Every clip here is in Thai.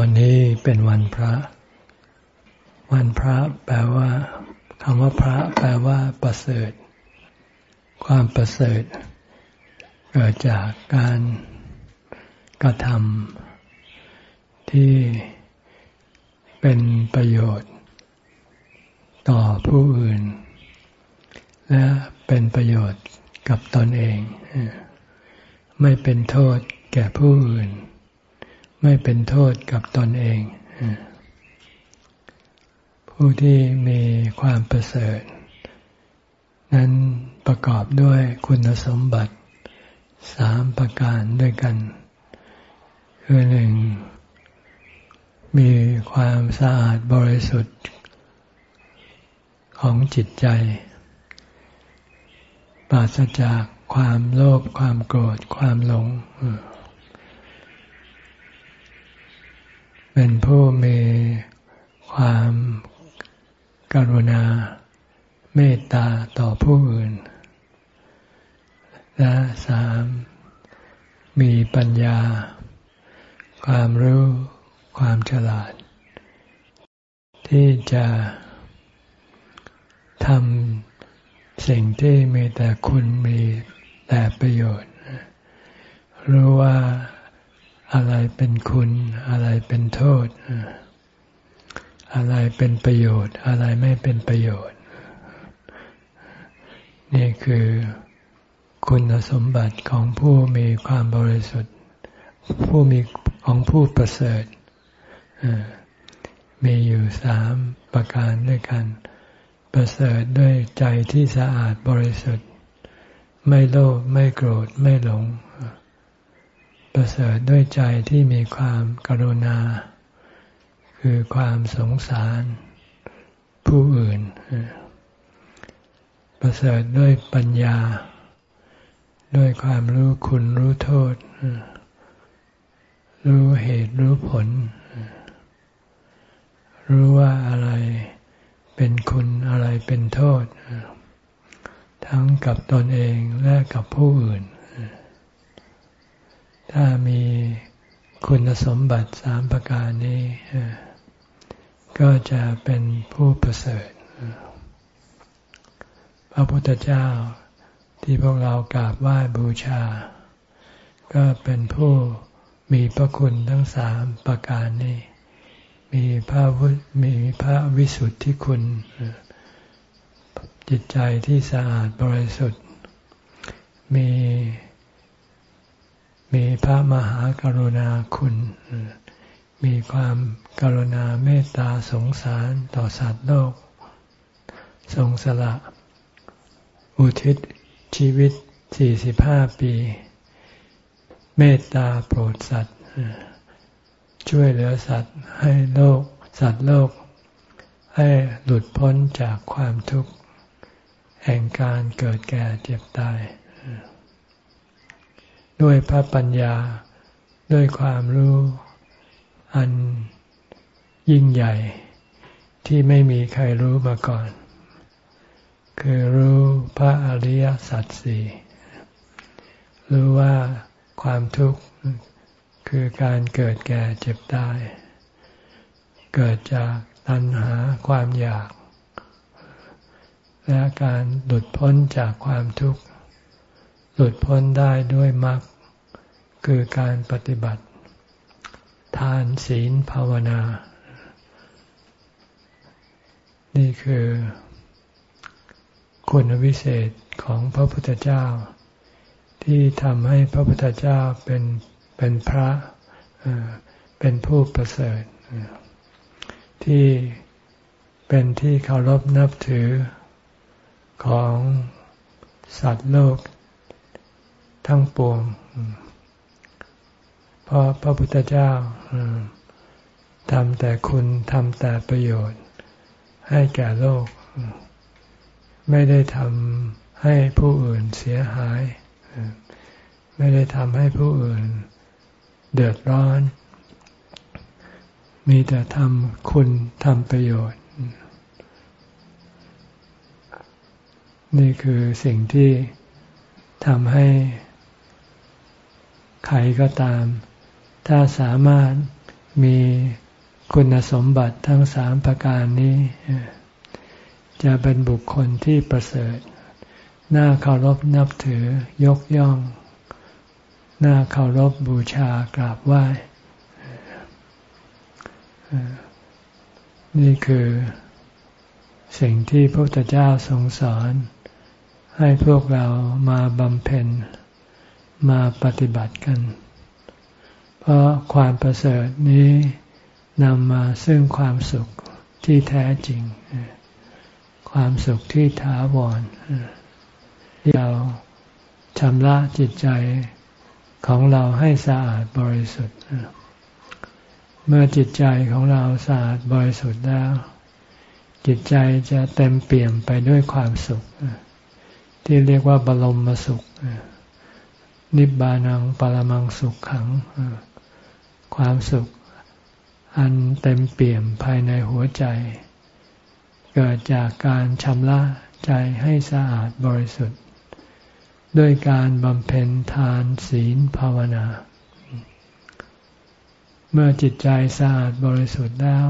วันนี้เป็นวันพระ วันพระแปลว่าคำว่าพระแปลว่า ประเสริฐ ความประเสริฐ เกิดจากการกระทำที่เป็นประโยชน์ ต่อผู้อื่น และเป็นประโยชน์กับตนเอง ไม่เป็นโทษแก่ผู้อื่น ไม่เป็นโทษกับตนเอง ผู้ที่มีความประเสริฐ นั้นประกอบด้วยคุณสมบัติสามประการด้วยกัน คือหนึ่งมีความสะอาดบริสุทธิ์ของจิตใจ ปราศจากความโลภความโกรธความหลง เป็นผู้มีความกรุณาเมตตาต่อผู้อื่น และสามมีปัญญา ความรู้ความฉลาด ที่จะทำสิ่งที่มีแต่คุณมีแต่ประโยชน์ รู้ว่า อะไรเป็นคุณ อะไรเป็นโทษ อะไรเป็นประโยชน์ อะไรไม่เป็นประโยชน์ นี่คือคุณสมบัติของผู้มีความบริสุทธิ์ ผู้มีของผู้ประเสริฐมีอยู่สามประการด้วยกัน ประเสริฐด้วยใจที่สะอาดบริสุทธิ์ ไม่โลภไม่โกรธไม่หลง ประเสริฐด้วยใจที่มีความกรุณา คือความสงสารผู้อื่น ประเสริฐด้วยปัญญา ด้วยความรู้คุณรู้โทษ รู้เหตุรู้ผล รู้ว่าอะไรเป็นคุณอะไรเป็นโทษ ทั้งกับตนเองและกับผู้อื่น ถ้ามีคุณสมบัติสามประการนี้ ก็จะเป็นผู้ประเสริฐ พระพุทธเจ้าที่พวกเรากราบไหว้บูชา ก็เป็นผู้มีพระคุณทั้งสามประการนี้ มีพระมีพระวิสุทธิคุณ จิตใจที่สะอาดบริสุทธิ์ มี มีพระมหากรุณาคุณ มีความกรุณาเมตตาสงสารต่อสัตว์โลก ทรงสละ อุทิศชีวิต 45 ปี เมตตาโปรดสัตว์ ช่วยเหลือสัตว์ให้โลก สัตว์โลก ให้หลุดพ้นจากความทุกข์ แห่งการเกิดแก่เจ็บตาย ด้วยพระปัญญา ด้วยความรู้อันยิ่งใหญ่ ที่ไม่มีใครรู้มาก่อน คือรู้พระอริยสัจสี่รู้ว่าความทุกข์คือการเกิดแก่เจ็บตาย เกิดจากตัณหาความอยาก และการหลุดพ้นจากความทุกข์ หลุดพ้นได้ด้วยมรรคคือการปฏิบัติ ทานศีลภาวนา นี่คือคุณวิเศษของพระพุทธเจ้า ที่ทำให้พระพุทธเจ้าเป็นเป็นพระเป็นผู้ประเสริฐที่เป็นที่เคารพนับถือของสัตว์โลก ทั้งปวง เพราะพระพุทธเจ้าทำแต่คุณทำแต่ประโยชน์ ให้แก่โลก ไม่ได้ทำให้ผู้อื่นเสียหาย ไม่ได้ทำให้ผู้อื่น เดือดร้อน มีแต่ทำคุณทำประโยชน์ นี่คือสิ่งที่ทำให้ ใครก็ตาม ถ้าสามารถมีคุณสมบัติทั้งสามประการนี้ จะเป็นบุคคลที่ประเสริฐ น่าเคารพนับถือยกย่อง น่าเคารพบูชากราบไหว้นี่คือสิ่งที่พระพุทธเจ้าทรงสอน ให้พวกเรามาบำเพ็ญ มาปฏิบัติกัน เพราะความประเสริฐนี้นำมาซึ่งความสุขที่แท้จริง ความสุขที่ถาวรที่เราชำระจิตใจของเราให้สะอาดบริสุทธิ์ เมื่อจิตใจของเราสะอาดบริสุทธิ์แล้ว จิตใจจะเต็มเปี่ยมไปด้วยความสุข ที่เรียกว่าบรมสุข นิบานังปรมังสุขขัง ความสุขอันเต็มเปี่ยมภายในหัวใจ เกิดจากการชำระใจให้สะอาดบริสุทธิ์ ด้วยการบำเพ็ญทานศีลภาวนา เมื่อจิตใจสะอาดบริสุทธิ์แล้ว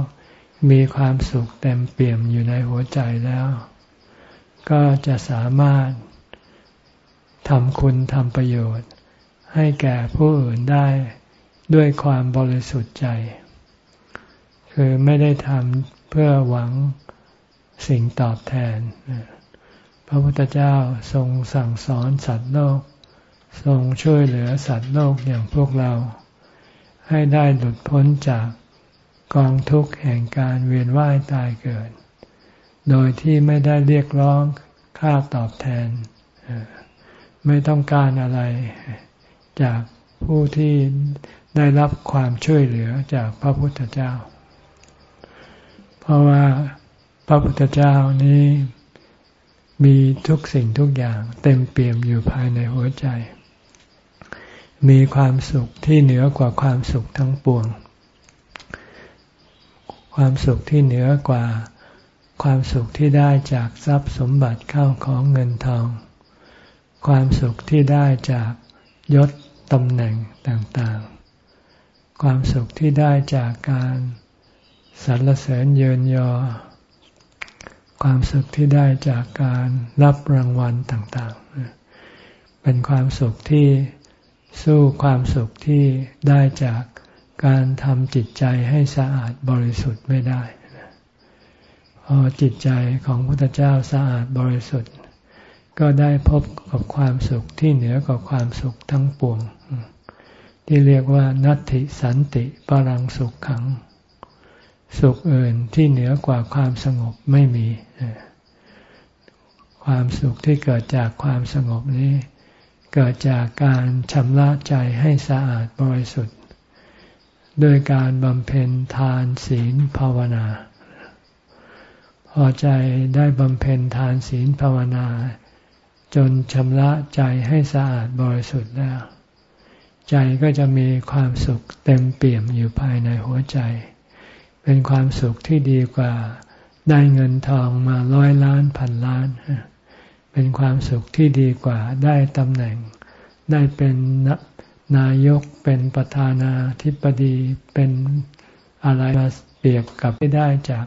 มีความสุขเต็มเปี่ยมอยู่ในหัวใจแล้ว ก็จะสามารถทำคุณทำประโยชน์ ให้แก่ผู้อื่นได้ด้วยความบริสุทธิ์ใจ คือไม่ได้ทำเพื่อหวังสิ่งตอบแทน พระพุทธเจ้าทรงสั่งสอนสัตว์โลก ทรงช่วยเหลือสัตว์โลกอย่างพวกเรา ให้ได้หลุดพ้นจากกองทุกข์แห่งการเวียนว่ายตายเกิด โดยที่ไม่ได้เรียกร้องค่าตอบแทน ไม่ต้องการอะไร จากผู้ที่ได้รับความช่วยเหลือจากพระพุทธเจ้า เพราะว่าพระพุทธเจ้านี้มีทุกสิ่งทุกอย่างเต็มเปี่ยมอยู่ภายในหัวใจ มีความสุขที่เหนือกว่าความสุขทั้งปวง ความสุขที่เหนือกว่าความสุขที่ได้จากทรัพย์สมบัติเข้าของเงินทอง ความสุขที่ได้จากยศ ตำแหน่งต่างๆ ความสุขที่ได้จากการสรรเสริญเยินยอ ความสุขที่ได้จากการรับรางวัลต่างๆ เป็นความสุขที่สู้ความสุขที่ได้จากการทำจิตใจให้สะอาดบริสุทธิ์ไม่ได้พอจิตใจของพระพุทธเจ้าสะอาดบริสุทธิ์ ก็ได้พบกับความสุขที่เหนือกว่าความสุขทั้งปวง ที่เรียกว่านัตติสันติปรังสุขขัง สุขอื่นที่เหนือกว่าความสงบไม่มี ความสุขที่เกิดจากความสงบนี้ เกิดจากการชำระใจให้สะอาดบริสุทธิ์โดยการบำเพ็ญทานศีลภาวนา พอใจได้บำเพ็ญทานศีลภาวนา จนชำระใจให้สะอาดบริสุทธิ์แล้ว ใจก็จะมีความสุขเต็มเปี่ยมอยู่ภายในหัวใจ เป็นความสุขที่ดีกว่าได้เงินทองมาร้อยล้านพันล้าน เป็นความสุขที่ดีกว่าได้ตำแหน่ง ได้เป็นนายกเป็นประธานาธิบดีเป็นอะไรมาเปรียบกับที่ได้จาก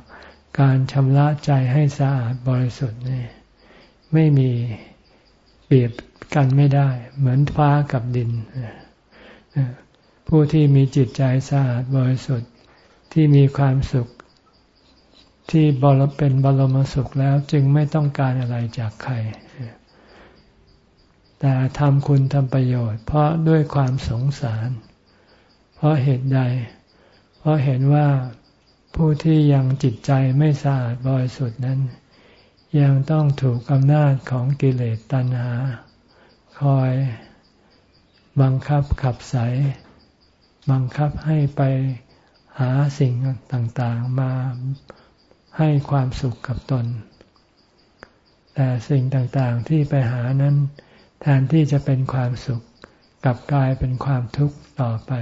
การชำระใจให้สะอาดบริสุทธิ์นี่ไม่มีเปรียบกันไม่ได้ เหมือนฟ้ากับดิน ผู้ที่มีจิตใจสะอาดบริสุทธิ์ที่มีความสุขที่บรเป็นบรมสุขแล้วจึงไม่ต้องการอะไรจากใคร แต่ทำคุณทำประโยชน์ เพราะด้วยความสงสาร เพราะเหตุใด เพราะเห็นว่าผู้ที่ยังจิตใจไม่สะอาดบริสุทธิ์นั้น ยังต้องถูกอำนาจของกิเลสตัณหา คอย บังคับขับใสบังคับให้ไปหาสิ่งต่างๆมาให้ความสุขกับตน แต่สิ่งต่างๆที่ไปหานั้น แทนที่จะเป็นความสุขกลับกลายเป็นความทุกข์ต่อไป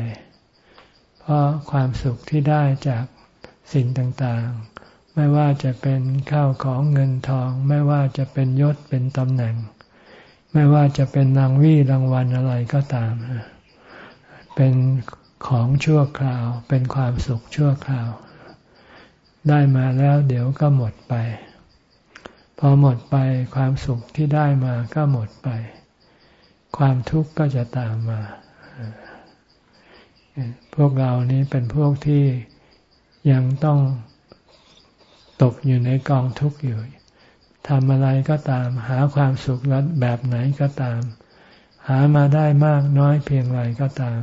เพราะความสุขที่ได้จากสิ่งต่างๆ ไม่ว่าจะเป็นข้าวของเงินทอง ไม่ว่าจะเป็นยศเป็นตำแหน่ง ไม่ว่าจะเป็นรางวี่รางวัลอะไรก็ตาม เป็นขของชั่วคราว เป็นความสุขชั่วคราว ได้มาแล้วเดี๋ยวก็หมดไป พอหมดไปความสุขที่ได้มาก็หมดไป ความทุกข์ก็จะตามมา พวกเรานี้เป็นพวกที่ยังต้องตกอยู่ในกองทุกข์อยู่ ทำอะไรก็ตาม หาความสุขแบบไหนก็ตาม หามาได้มากน้อยเพียงไรก็ตาม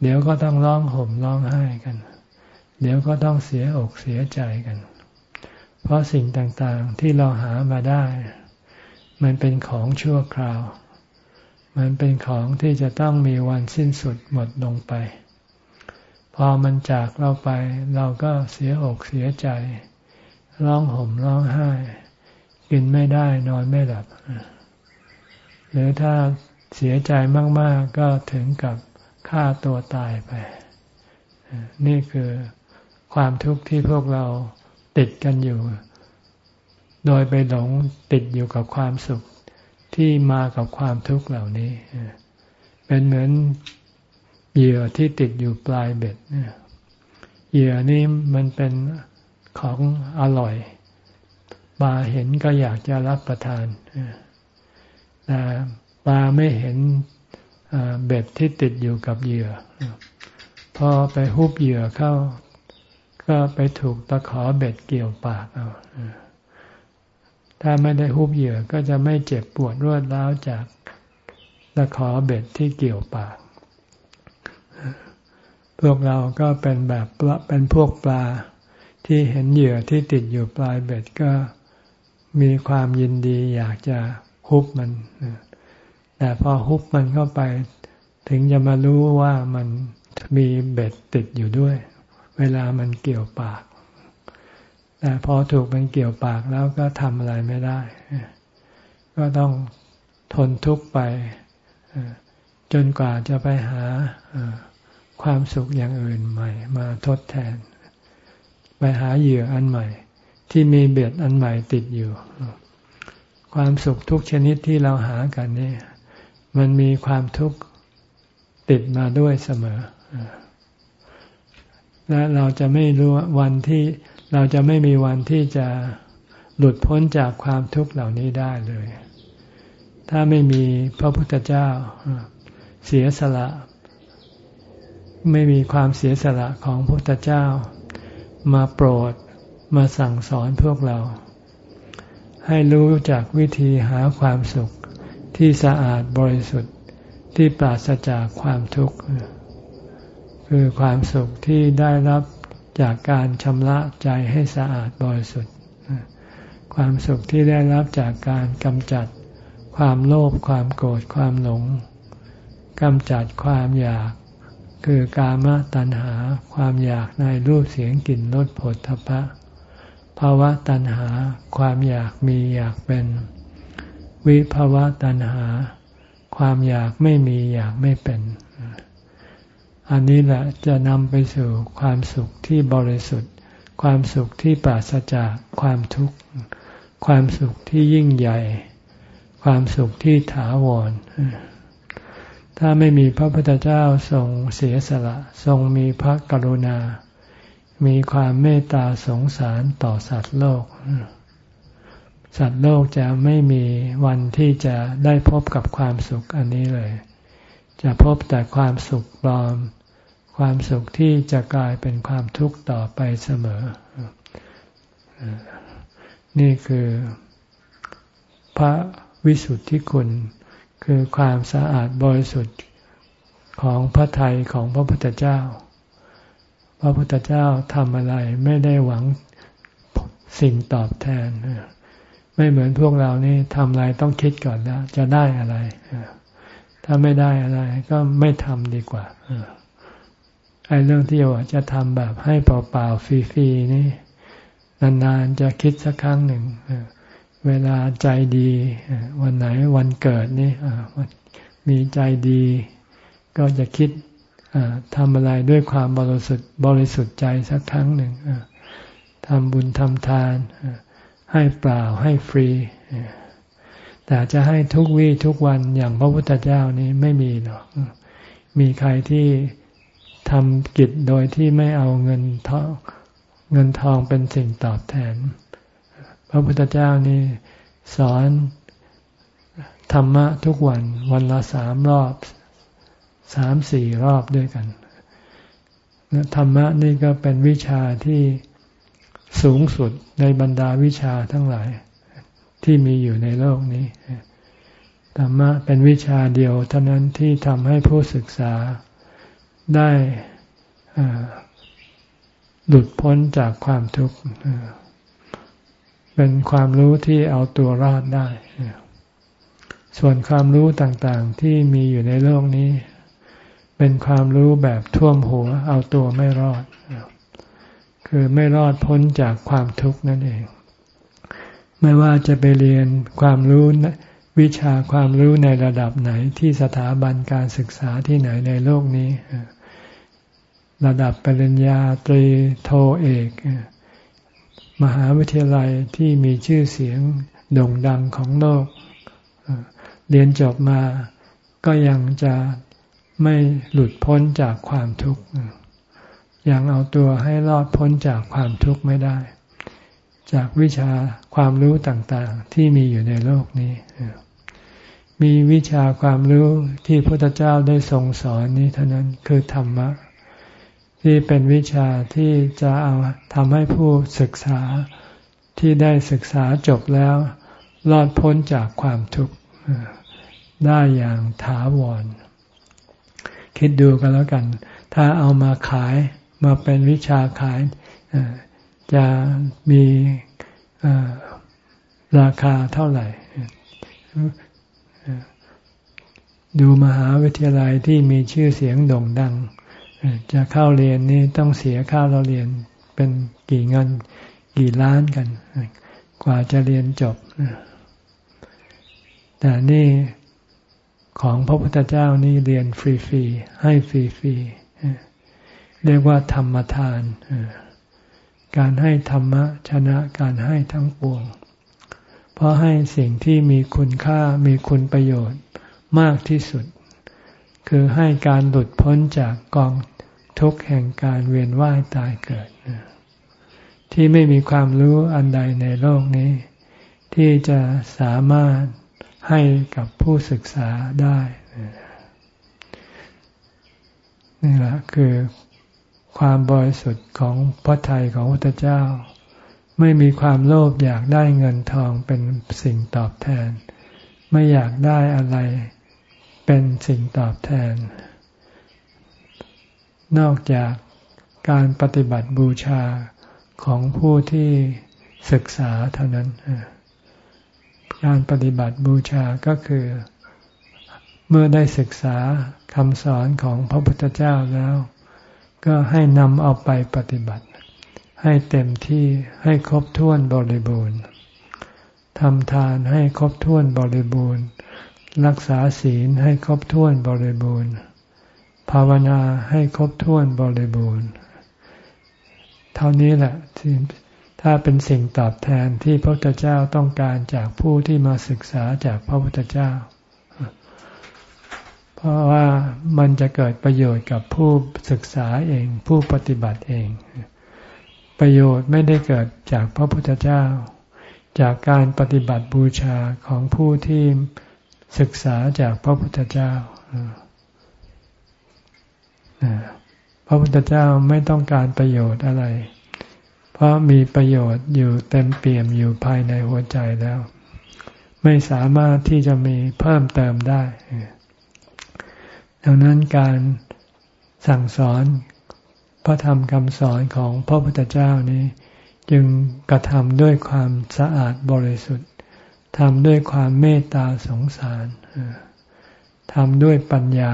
เดี๋ยวก็ต้องร้องห่มร้องไห้กัน เดี๋ยวก็ต้องเสียอกเสียใจกัน เพราะสิ่งต่างๆที่เราหามาได้ มันเป็นของชั่วคราว มันเป็นของที่จะต้องมีวันสิ้นสุดหมดลงไป พอมันจากเราไป เราก็เสียอกเสียใจ ร้องห่มร้องไห้ กินไม่ได้นอนไม่หลับ หรือถ้าเสียใจมาก ๆ ก็ถึงกับฆ่าตัวตายไป นี่คือความทุกข์ที่พวกเราติดกันอยู่ โดยไปหลงติดอยู่กับความสุขที่มากับความทุกข์เหล่านี้ เป็นเหมือนเหยื่อที่ติดอยู่ปลายเบ็ดเหยื่อนี้มันเป็นของอร่อย ปลาเห็นก็อยากจะรับประทานแต่ปลาไม่เห็นเบ็ดที่ติดอยู่กับเหยื่อ พอไปฮุบเหยื่อเข้า ก็ไปถูกตะขอเบ็ดเกี่ยวปากเอาถ้าไม่ได้ฮุบเหยื่อก็จะไม่เจ็บปวดรวดร้าวจากตะขอเบ็ดที่เกี่ยวปาก พวกเราก็เป็นแบบเป็นพวกปลาที่เห็นเหยื่อที่ติดอยู่ปลายเบ็ดก็ มีความยินดีอยากจะฮุบมัน แต่พอฮุบมันเข้าไป ถึงจะมารู้ว่ามันมีเบ็ดติดอยู่ด้วย เวลามันเกี่ยวปาก แต่พอถูกมันเกี่ยวปากแล้วก็ทำอะไรไม่ได้ ก็ต้องทนทุกข์ไป จนกว่าจะไปหาความสุขอย่างอื่นใหม่ มาทดแทน ไปหาเหยื่ออันใหม่ ที่มีเบ็ดอันใหม่ติดอยู่ ความสุขทุกชนิดที่เราหากันนี่มันมีความทุกข์ติดมาด้วยเสมอและเราจะไม่รู้วันที่เราจะไม่มีวันที่จะหลุดพ้นจากความทุกข์เหล่านี้ได้เลย ถ้าไม่มีพระพุทธเจ้าเสียสละ ไม่มีความเสียสละของพระพุทธเจ้า มาโปรด มาสั่งสอนพวกเรา ให้รู้จักวิธีหาความสุขที่สะอาดบริสุทธิ์ที่ปราศจากความทุกข์ คือความสุขที่ได้รับจากการชำระใจให้สะอาดบริสุทธิ์ ความสุขที่ได้รับจากการกำจัดความโลภความโกรธความหลงกำจัดความอยาก คือกามตัณหา ความอยากในรูปเสียงกลิ่นรสผลทพะ ภาวะตัณหา ความอยากมีอยากเป็น วิภาวะตัณหา ความอยากไม่มีอยากไม่เป็น อันนี้แหละจะนำไปสู่ความสุขที่บริสุทธิ์ ความสุขที่ปราศจากความทุกข์ ความสุขที่ยิ่งใหญ่ ความสุขที่ถาวร ถ้าไม่มีพระพุทธเจ้าทรงเสียสละ ทรงมีพระกรุณา มีความเมตตาสงสารต่อสัตว์โลก สัตว์โลกจะไม่มีวันที่จะได้พบกับความสุขอันนี้เลย จะพบแต่ความสุขปลอม ความสุขที่จะกลายเป็นความทุกข์ต่อไปเสมอ นี่คือพระวิสุทธิคุณ คือความสะอาดบริสุทธิ์ของพระทัยของพระพุทธเจ้า พระพุทธเจ้าทำอะไรไม่ได้หวังสิ่งตอบแทน ไม่เหมือนพวกเรานี่ทำอะไรต้องคิดก่อนแล้วจะได้อะไร ถ้าไม่ได้อะไรก็ไม่ทำดีกว่าไอ้เรื่องที่ว่าจะทำแบบให้เปล่าๆฟรีๆนี่นานๆจะคิดสักครั้งหนึ่งเวลาใจดีวันไหนวันเกิดนี่มีใจดี ก็จะคิด ทำอะไรด้วยความบริสุทธิ์บริสุทธิ์ใจสักครั้งหนึ่งทำบุญทำทานให้เปล่าให้ฟรี แต่จะให้ทุกวี่ทุกวันอย่างพระพุทธเจ้านี้ไม่มีหรอกมีใครที่ทำกิจโดยที่ไม่เอาเงินทองเงินทองเป็นสิ่งตอบแทน พระพุทธเจ้านี่สอนธรรมะทุกวันวันละสามรอบ สามสี่รอบด้วยกันธรรมะนี่ก็เป็นวิชาที่สูงสุดในบรรดาวิชาทั้งหลาย ที่มีอยู่ในโลกนี้ ธรรมะเป็นวิชาเดียวเท่านั้นที่ทำให้ผู้ศึกษาได้หลุดพ้นจากความทุกข์เป็นความรู้ที่เอาตัวรอดได้ ส่วนความรู้ต่างๆที่มีอยู่ในโลกนี้ เป็นความรู้แบบท่วมหัว เอาตัวไม่รอด คือไม่รอดพ้นจากความทุกข์นั่นเอง ไม่ว่าจะไปเรียนความรู้วิชาความรู้ในระดับไหนที่สถาบันการศึกษาที่ไหนในโลกนี้ ระดับปริญญาตรีโทเอก มหาวิทยาลัยที่มีชื่อเสียงโด่งดังของโลก เรียนจบมาก็ยังจะ ไม่หลุดพ้นจากความทุกข์ยังเอาตัวให้รอดพ้นจากความทุกข์ไม่ได้ จากวิชาความรู้ต่างๆ ที่มีอยู่ในโลกนี้ มีวิชาความรู้ที่พระพุทธเจ้าได้ทรงสอนนี้เท่านั้นคือธรรมะ ที่เป็นวิชาที่จะเอาทำให้ผู้ศึกษาที่ได้ศึกษาจบแล้วรอดพ้นจากความทุกข์ได้อย่างถาวร คิดดูกันแล้วกัน ถ้าเอามาขายมาเป็นวิชาขายจะมีราคาเท่าไหร่ ดูมหาวิทยาลัยที่มีชื่อเสียงโด่งดัง จะเข้าเรียนนี่ต้องเสียค่าเราเรียนเป็นกี่เงินกี่ล้านกัน กว่าจะเรียนจบ แต่นี่ ของพระพุทธเจ้านี่เรียนฟรีๆให้ฟรีๆเรียกว่าธรรมทาน การให้ธรรมะชนะการให้ทั้งปวง เพราะให้สิ่งที่มีคุณค่ามีคุณประโยชน์มากที่สุด คือให้การหลุดพ้นจากกองทุกข์แห่งการเวียนว่ายตายเกิด ที่ไม่มีความรู้อันใดในโลกนี้ ที่จะสามารถ ให้กับผู้ศึกษาได้นี่แหละคือความบริสุทธิ์ของพระทัยของพระเจ้า ไม่มีความโลภอยากได้เงินทองเป็นสิ่งตอบแทน ไม่อยากได้อะไรเป็นสิ่งตอบแทน นอกจากการปฏิบัติบูชาของผู้ที่ศึกษาเท่านั้น การปฏิบัติบูชาก็คือ เมื่อได้ศึกษาคำสอนของพระพุทธเจ้าแล้ว ก็ให้นำเอาไปปฏิบัติ ให้เต็มที่ให้ครบถ้วนบริบูรณ์ทำทานให้ครบถ้วนบริบูรณ์ รักษาศีลให้ครบถ้วนบริบูรณ์ ภาวนาให้ครบถ้วนบริบูรณ์ เท่านี้แหละที่ ถ้าเป็นสิ่งตอบแทนที่พระพุทธเจ้าต้องการจากผู้ที่มาศึกษาจากพระพุทธเจ้า เพราะว่ามันจะเกิดประโยชน์กับผู้ศึกษาเองผู้ปฏิบัติเอง ประโยชน์ไม่ได้เกิดจากพระพุทธเจ้า จากการปฏิบัติบูชาของผู้ที่ศึกษาจากพระพุทธเจ้าพระพุทธเจ้าไม่ต้องการประโยชน์อะไร ราะมีประโยชน์อยู่เต็มเปี่ยมอยู่ภายในหัวใจแล้ว ไม่สามารถที่จะมีเพิ่มเติมได้ ดังนั้นการสั่งสอนพระธรรมคำสอนของพระพุทธเจ้านี้ จึงกระทำด้วยความสะอาดบริสุทธิ์ทำด้วยความเมตตาสงสารทำด้วยปัญญา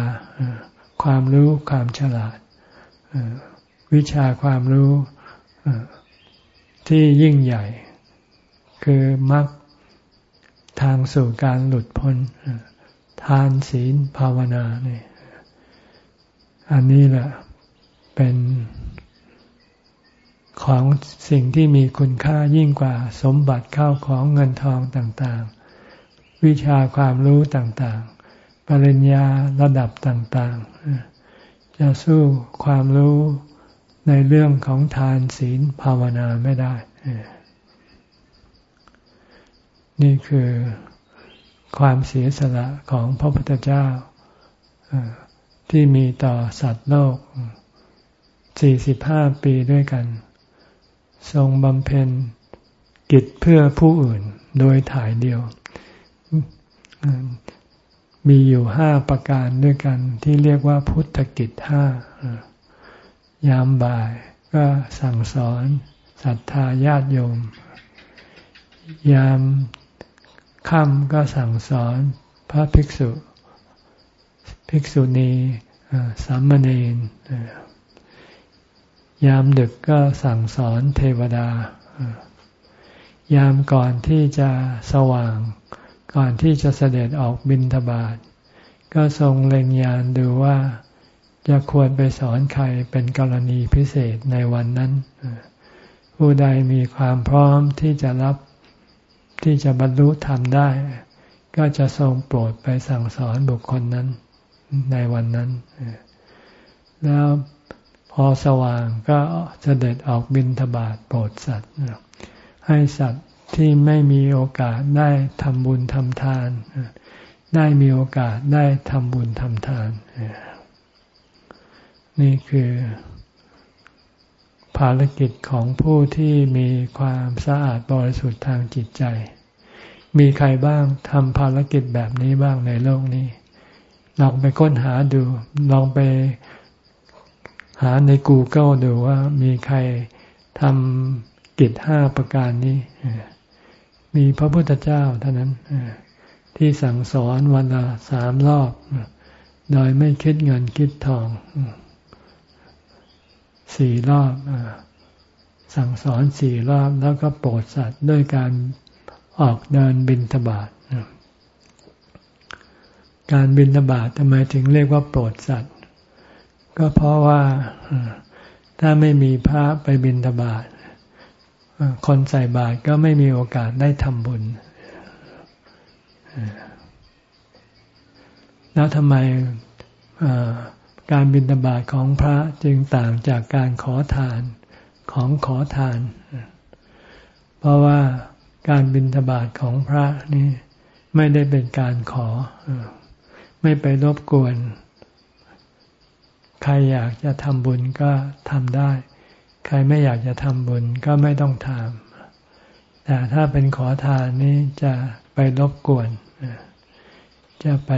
ความรู้ความฉลาด วิชาความรู้ ที่ยิ่งใหญ่ คือมรรคทางสู่การหลุดพ้น ทานศีลภาวนาเนี่ยอันนี้แหละเป็นของสิ่งที่มีคุณค่ายิ่งกว่าสมบัติเข้าของเงินทองต่างๆ วิชาความรู้ต่างๆ ปริญญาระดับต่างๆ จะสู้ความรู้ ในเรื่องของทานศีลภาวนาไม่ได้ นี่คือความเสียสละของพระพุทธเจ้าที่มีต่อสัตว์โลก 45 ปีด้วยกัน ทรงบำเพ็ญกิจเพื่อผู้อื่นโดยถ่ายเดียว มีอยู่ห้าประการด้วยกันที่เรียกว่าพุทธกิจห้า ยามบ่ายก็สั่งสอนศรัทธาญาติโยม ยามค่ำก็สั่งสอนพระภิกษุ ภิกษุณีสามเณรยามดึกก็สั่งสอนเทวดา ยามก่อนที่จะสว่าง ก่อนที่จะเสด็จออกบินทบาทก็ทรงเล็งยานดูว่า จะควรไปสอนใครเป็นกรณีพิเศษในวันนั้น ผู้ใดมีความพร้อมที่จะรับที่จะบรรลุธรรมได้ ก็จะทรงโปรดไปสั่งสอนบุคคลนั้นในวันนั้น แล้วพอสว่างก็เสด็จออกบินทบาทโปรดสัตว์ ให้สัตว์ที่ไม่มีโอกาสได้ทำบุญทำทาน ได้มีโอกาสได้ทำบุญทำทาน นี่คือภารกิจของผู้ที่มีความสะอาดบริสุทธิ์ทางจิตใจ มีใครบ้างทำภารกิจแบบนี้บ้างในโลกนี้ ลองไปค้นหาดู ลองไปหาใน Google ดูว่ามีใครทำกิจห้าประการนี้ มีพระพุทธเจ้าเท่านั้น ที่สั่งสอนวันละสามรอบ โดยไม่คิดเงินคิดทอง สี่รอบสั่งสอนสี่รอบแล้วก็โปรดสัตว์ด้วยการออกเดินบินทบาทการบินทบาททำไมถึงเรียกว่าโปรดสัตว์ ก็เพราะว่าถ้าไม่มีพระไปบินทบาทคนใส่บาตรก็ไม่มีโอกาสได้ทำบุญ แล้วทำไม การบินตบาตของพระจึงต่างจากการขอทานของขอทาน เพราะว่าการบินทบาทของพระนี่ไม่ได้เป็นการขอ ไม่ไปรบกวน ใครอยากจะทำบุญก็ทำได้ ใครไม่อยากจะทำบุญก็ไม่ต้องทำแต่ถ้าเป็นขอทานนี่จะไปรบกวน จะไป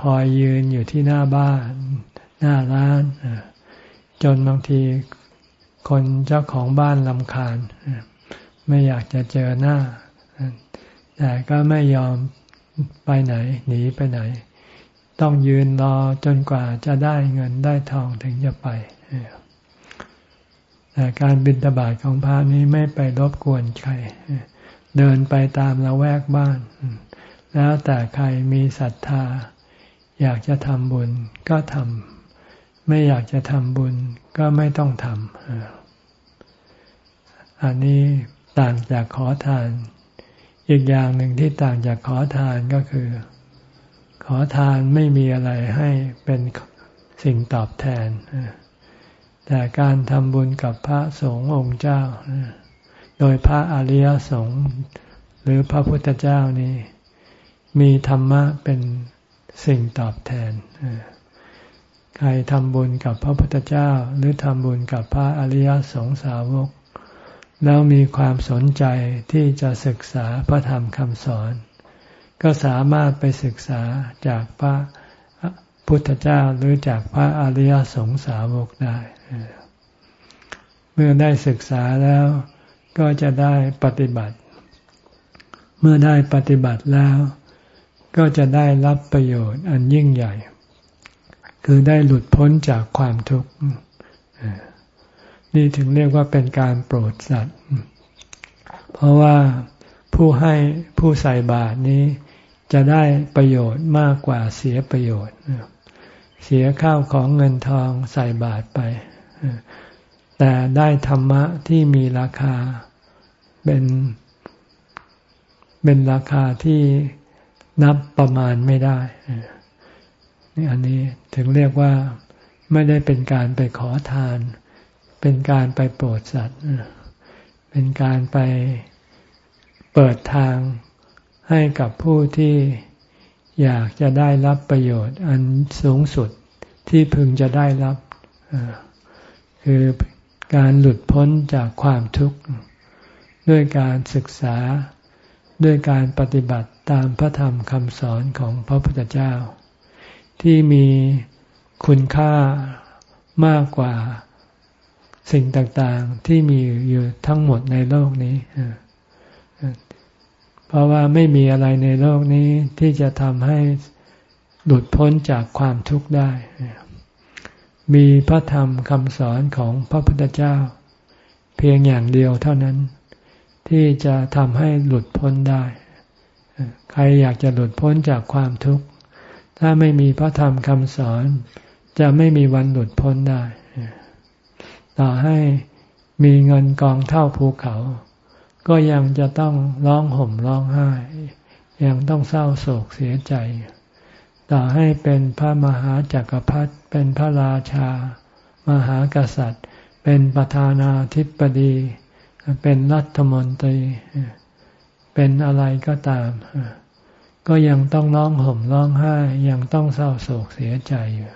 คอยยืนอยู่ที่หน้าบ้าน หน้าร้าน จนบางทีคนเจ้าของบ้านลำคาญ ไม่อยากจะเจอหน้า แต่ก็ไม่ยอมไปไหน หนีไปไหน ต้องยืนรอจนกว่าจะได้เงินได้ทองถึงจะไปแต่การบินตบาทของพระนี้ไม่ไปรบกวนใคร เดินไปตามละแวกบ้าน แล้วแต่ใครมีศรัทธา อยากจะทำบุญก็ทำ ไม่อยากจะทำบุญก็ไม่ต้องทำอันนี้ต่างจากขอทาน อีกอย่างหนึ่งที่ต่างจากขอทานก็คือ ขอทานไม่มีอะไรให้เป็นสิ่งตอบแทน แต่การทำบุญกับพระสงฆ์องค์เจ้า โดยพระอริยสงฆ์หรือพระพุทธเจ้านี้ มีธรรมะเป็นสิ่งตอบแทน ใครทำบุญกับพระพุทธเจ้า หรือทำบุญกับพระอริยสงสาวก แล้วมีความสนใจที่จะศึกษาพระธรรมคำสอน ก็สามารถไปศึกษาจากพระพุทธเจ้าหรือจากพระอริยสงสาวกได้ เมื่อได้ศึกษาแล้วก็จะได้ปฏิบัติ เมื่อได้ปฏิบัติแล้ว ก็จะได้รับประโยชน์อันยิ่งใหญ่ คือได้หลุดพ้นจากความทุกข์นี่ถึงเรียกว่าเป็นการโปรดสัตว์ เพราะว่าผู้ให้ผู้ใส่บาตรนี้จะได้ประโยชน์มากกว่าเสียประโยชน์ เสียข้าวของเงินทองใส่บาตรไป แต่ได้ธรรมะที่มีราคาเป็นเป็นราคาที่นับประมาณไม่ได้ นี่อันนี้ถึงเรียกว่าไม่ได้เป็นการไปขอทาน เป็นการไปโปรดสัตว์ เป็นการไปเปิดทางให้กับผู้ที่อยากจะได้รับประโยชน์ อันสูงสุดที่พึงจะได้รับ คือการหลุดพ้นจากความทุกข์ ด้วยการศึกษาด้วยการปฏิบัติตามพระธรรมคำสอนของพระพุทธเจ้า ที่มีคุณค่ามากกว่าสิ่งต่างๆที่มีอยู่ทั้งหมดในโลกนี้ เพราะว่าไม่มีอะไรในโลกนี้ที่จะทำให้หลุดพ้นจากความทุกข์ได้ มีพระธรรมคำสอนของพระพุทธเจ้า เพียงอย่างเดียวเท่านั้น ที่จะทำให้หลุดพ้นได้ ใครอยากจะหลุดพ้นจากความทุกข์ ถ้าไม่มีพระธรรมคำสอน จะไม่มีวันหลุดพ้นได้ ต่อให้มีเงินกองเท่าภูเขา ก็ยังจะต้องร้องห่มร้องไห้ ยังต้องเศร้าโศกเสียใจ ต่อให้เป็นพระมหาจักรพรรดิเป็นพระราชา มหากษัตริย์ เป็นประธานาธิบดี เป็นรัฐมนตรี เป็นอะไรก็ตาม ก็ยังต้องร้องห่มร้องไห้ ยังต้องเศร้าโศกเสียใจอยู่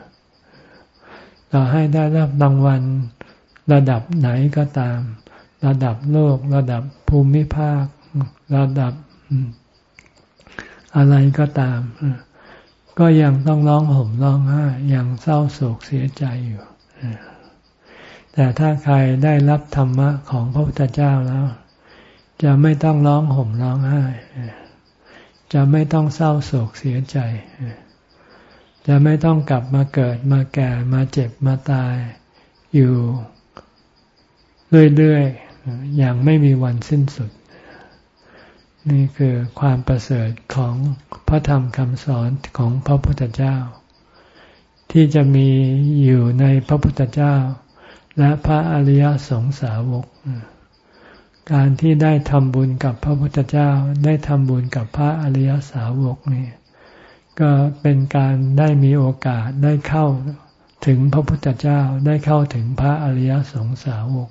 ต่อให้ได้รับรางวัลระดับไหนก็ตาม ระดับโลก ระดับภูมิภาค ระดับอะไรก็ตาม ก็ยังต้องร้องห่มร้องไห้ ยังเศร้าโศกเสียใจอยู่ แต่ถ้าใครได้รับธรรมะของพระพุทธเจ้าแล้ว จะไม่ต้องร้องห่มร้องไห้ จะไม่ต้องเศร้าโศกเสียใจ จะไม่ต้องกลับมาเกิดมาแก่มาเจ็บมาตายอยู่เรื่อยๆ อย่างไม่มีวันสิ้นสุด นี่คือความประเสริฐของพระธรรมคำสอนของพระพุทธเจ้า ที่จะมีอยู่ในพระพุทธเจ้า และพระอริยสงสาวก การที่ได้ทำบุญกับพระพุทธเจ้า ได้ทำบุญกับพระอริยสาวกนี่ก็เป็นการได้มีโอกาสได้เข้าถึงพระพุทธเจ้าได้เข้าถึงพระอริยสงสาวก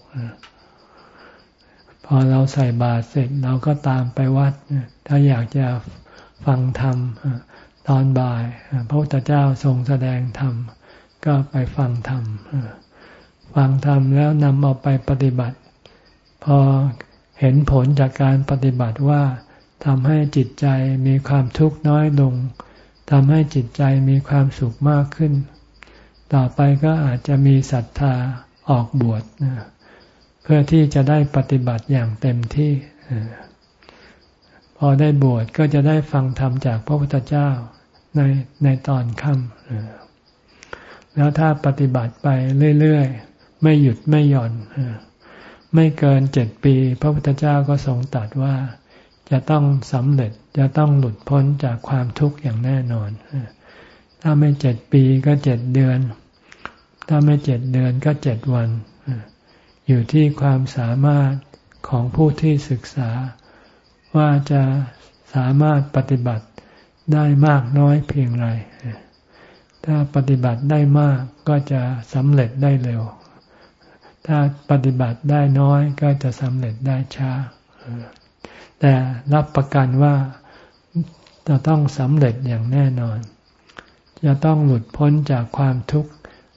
พอเราใส่บาตรเสร็จเราก็ตามไปวัด ถ้าอยากจะฟังธรรมตอนบ่ายพระพุทธเจ้าทรงแสดงธรรม ก็ไปฟังธรรมฟังธรรมแล้วนำเอาไปปฏิบัติ พอ เห็นผลจากการปฏิบัติว่าทำให้จิตใจมีความทุกข์น้อยลงทำให้จิตใจมีความสุขมากขึ้น ต่อไปก็อาจจะมีศรัทธาออกบวชเพื่อที่จะได้ปฏิบัติอย่างเต็มที่ พอได้บวชก็จะได้ฟังธรรมจากพระพุทธเจ้าในในตอนค่ำแล้วถ้าปฏิบัติไปเรื่อย ๆ ไม่หยุดไม่หย่อน ไม่เกินเจ็ดปี พระพุทธเจ้าก็ทรงตรัสว่า จะต้องสำเร็จจะต้องหลุดพ้นจากความทุกข์อย่างแน่นอน ถ้าไม่เจ็ดปีก็เจ็ดเดือน ถ้าไม่เจ็ดเดือนก็เจ็ดวัน อยู่ที่ความสามารถของผู้ที่ศึกษา ว่าจะสามารถปฏิบัติได้มากน้อยเพียงไร ถ้าปฏิบัติได้มากก็จะสำเร็จได้เร็ว ถ้าปฏิบัติได้น้อยก็จะสำเร็จได้ช้า แต่รับประกันว่าจะต้องสำเร็จอย่างแน่นอน จะต้องหลุดพ้นจากความทุกข์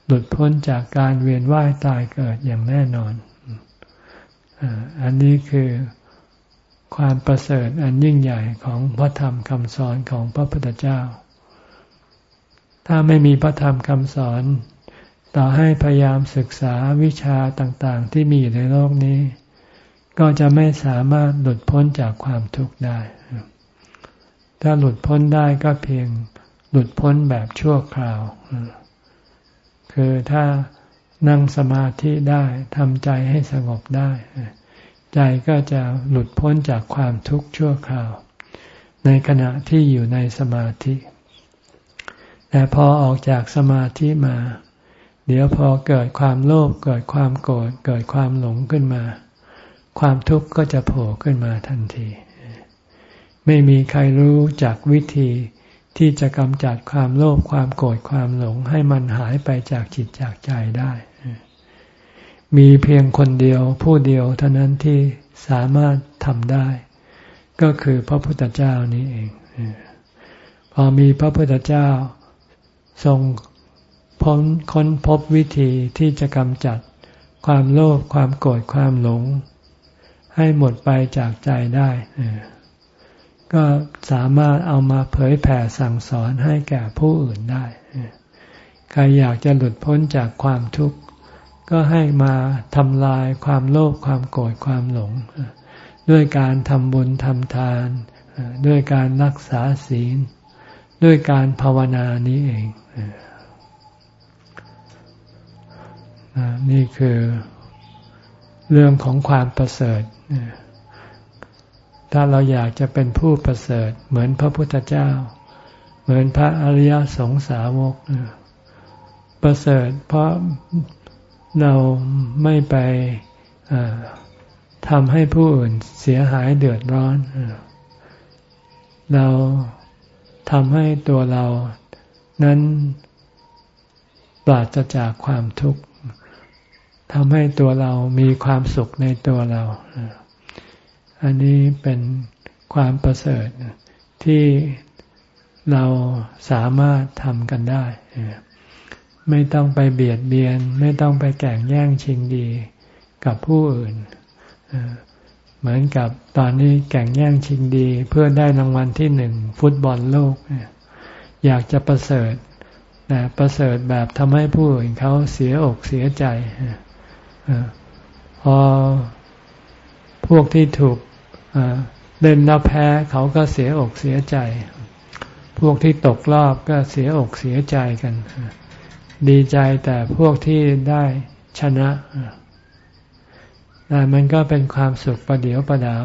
หลุดพ้นจากการเวียนว่ายตายเกิดอย่างแน่นอน อันนี้คือความประเสริฐอันยิ่งใหญ่ของพระธรรมคำสอนของพระพุทธเจ้า ถ้าไม่มีพระธรรมคำสอน ต่อให้พยายามศึกษาวิชาต่างๆ ที่มีอยู่ในโลกนี้ ก็จะไม่สามารถหลุดพ้นจากความทุกข์ได้ ถ้าหลุดพ้นได้ก็เพียงหลุดพ้นแบบชั่วคราว คือถ้านั่งสมาธิได้ทำใจให้สงบได้ ใจก็จะหลุดพ้นจากความทุกข์ชั่วคราว ในขณะที่อยู่ในสมาธิ แต่พอออกจากสมาธิมา เดี๋ยวพอเกิดความโลภเกิดความโกรธเกิดความหลงขึ้นมา ความทุกข์ก็จะโผล่ขึ้นมาทันที ไม่มีใครรู้จากวิธีที่จะกำจัดความโลภความโกรธความหลงให้มันหายไปจากจิตจากใจได้ มีเพียงคนเดียวผู้เดียวเท่านั้นที่สามารถทำได้ ก็คือพระพุทธเจ้านี้เอง พอมีพระพุทธเจ้าทรง พ้นค้นพบวิธีที่จะกำจัดความโลภความโกรธความหลง ให้หมดไปจากใจได้ ก็สามารถเอามาเผยแผ่สั่งสอนให้แก่ผู้อื่นได้ใครอยากจะหลุดพ้นจากความทุกข์ ก็ให้มาทำลายความโลภความโกรธความหลง ด้วยการทำบุญทำทาน ด้วยการรักษาศีล ด้วยการภาวนานี้เอง นี่คือเรื่องของความประเสริฐ ถ้าเราอยากจะเป็นผู้ประเสริฐ เหมือนพระพุทธเจ้า เหมือนพระอริยสงสาวก ประเสริฐเพราะเราไม่ไปทำให้ผู้อื่นเสียหายเดือดร้อน เราทำให้ตัวเรานั้นปราศจากความทุกข์ ทำให้ตัวเรามีความสุขในตัวเรา อันนี้เป็นความประเสริฐที่เราสามารถทำกันได้ ไม่ต้องไปเบียดเบียน ไม่ต้องไปแก่งแย่งชิงดีกับผู้อื่น เหมือนกับตอนนี้แก่งแย่งชิงดี เพื่อได้รางวัลที่หนึ่งฟุตบอลโลก อยากจะประเสริฐแต่ประเสริฐแบบทำให้ผู้อื่นเขาเสียอกเสียใจ พอพวกที่ถูกเล่นแล้วแพ้เขาก็เสียอกเสียใจ พวกที่ตกรอบก็เสียอกเสียใจกัน ดีใจแต่พวกที่ได้ชนะแต่มันก็เป็นความสุขประเดียวประดาว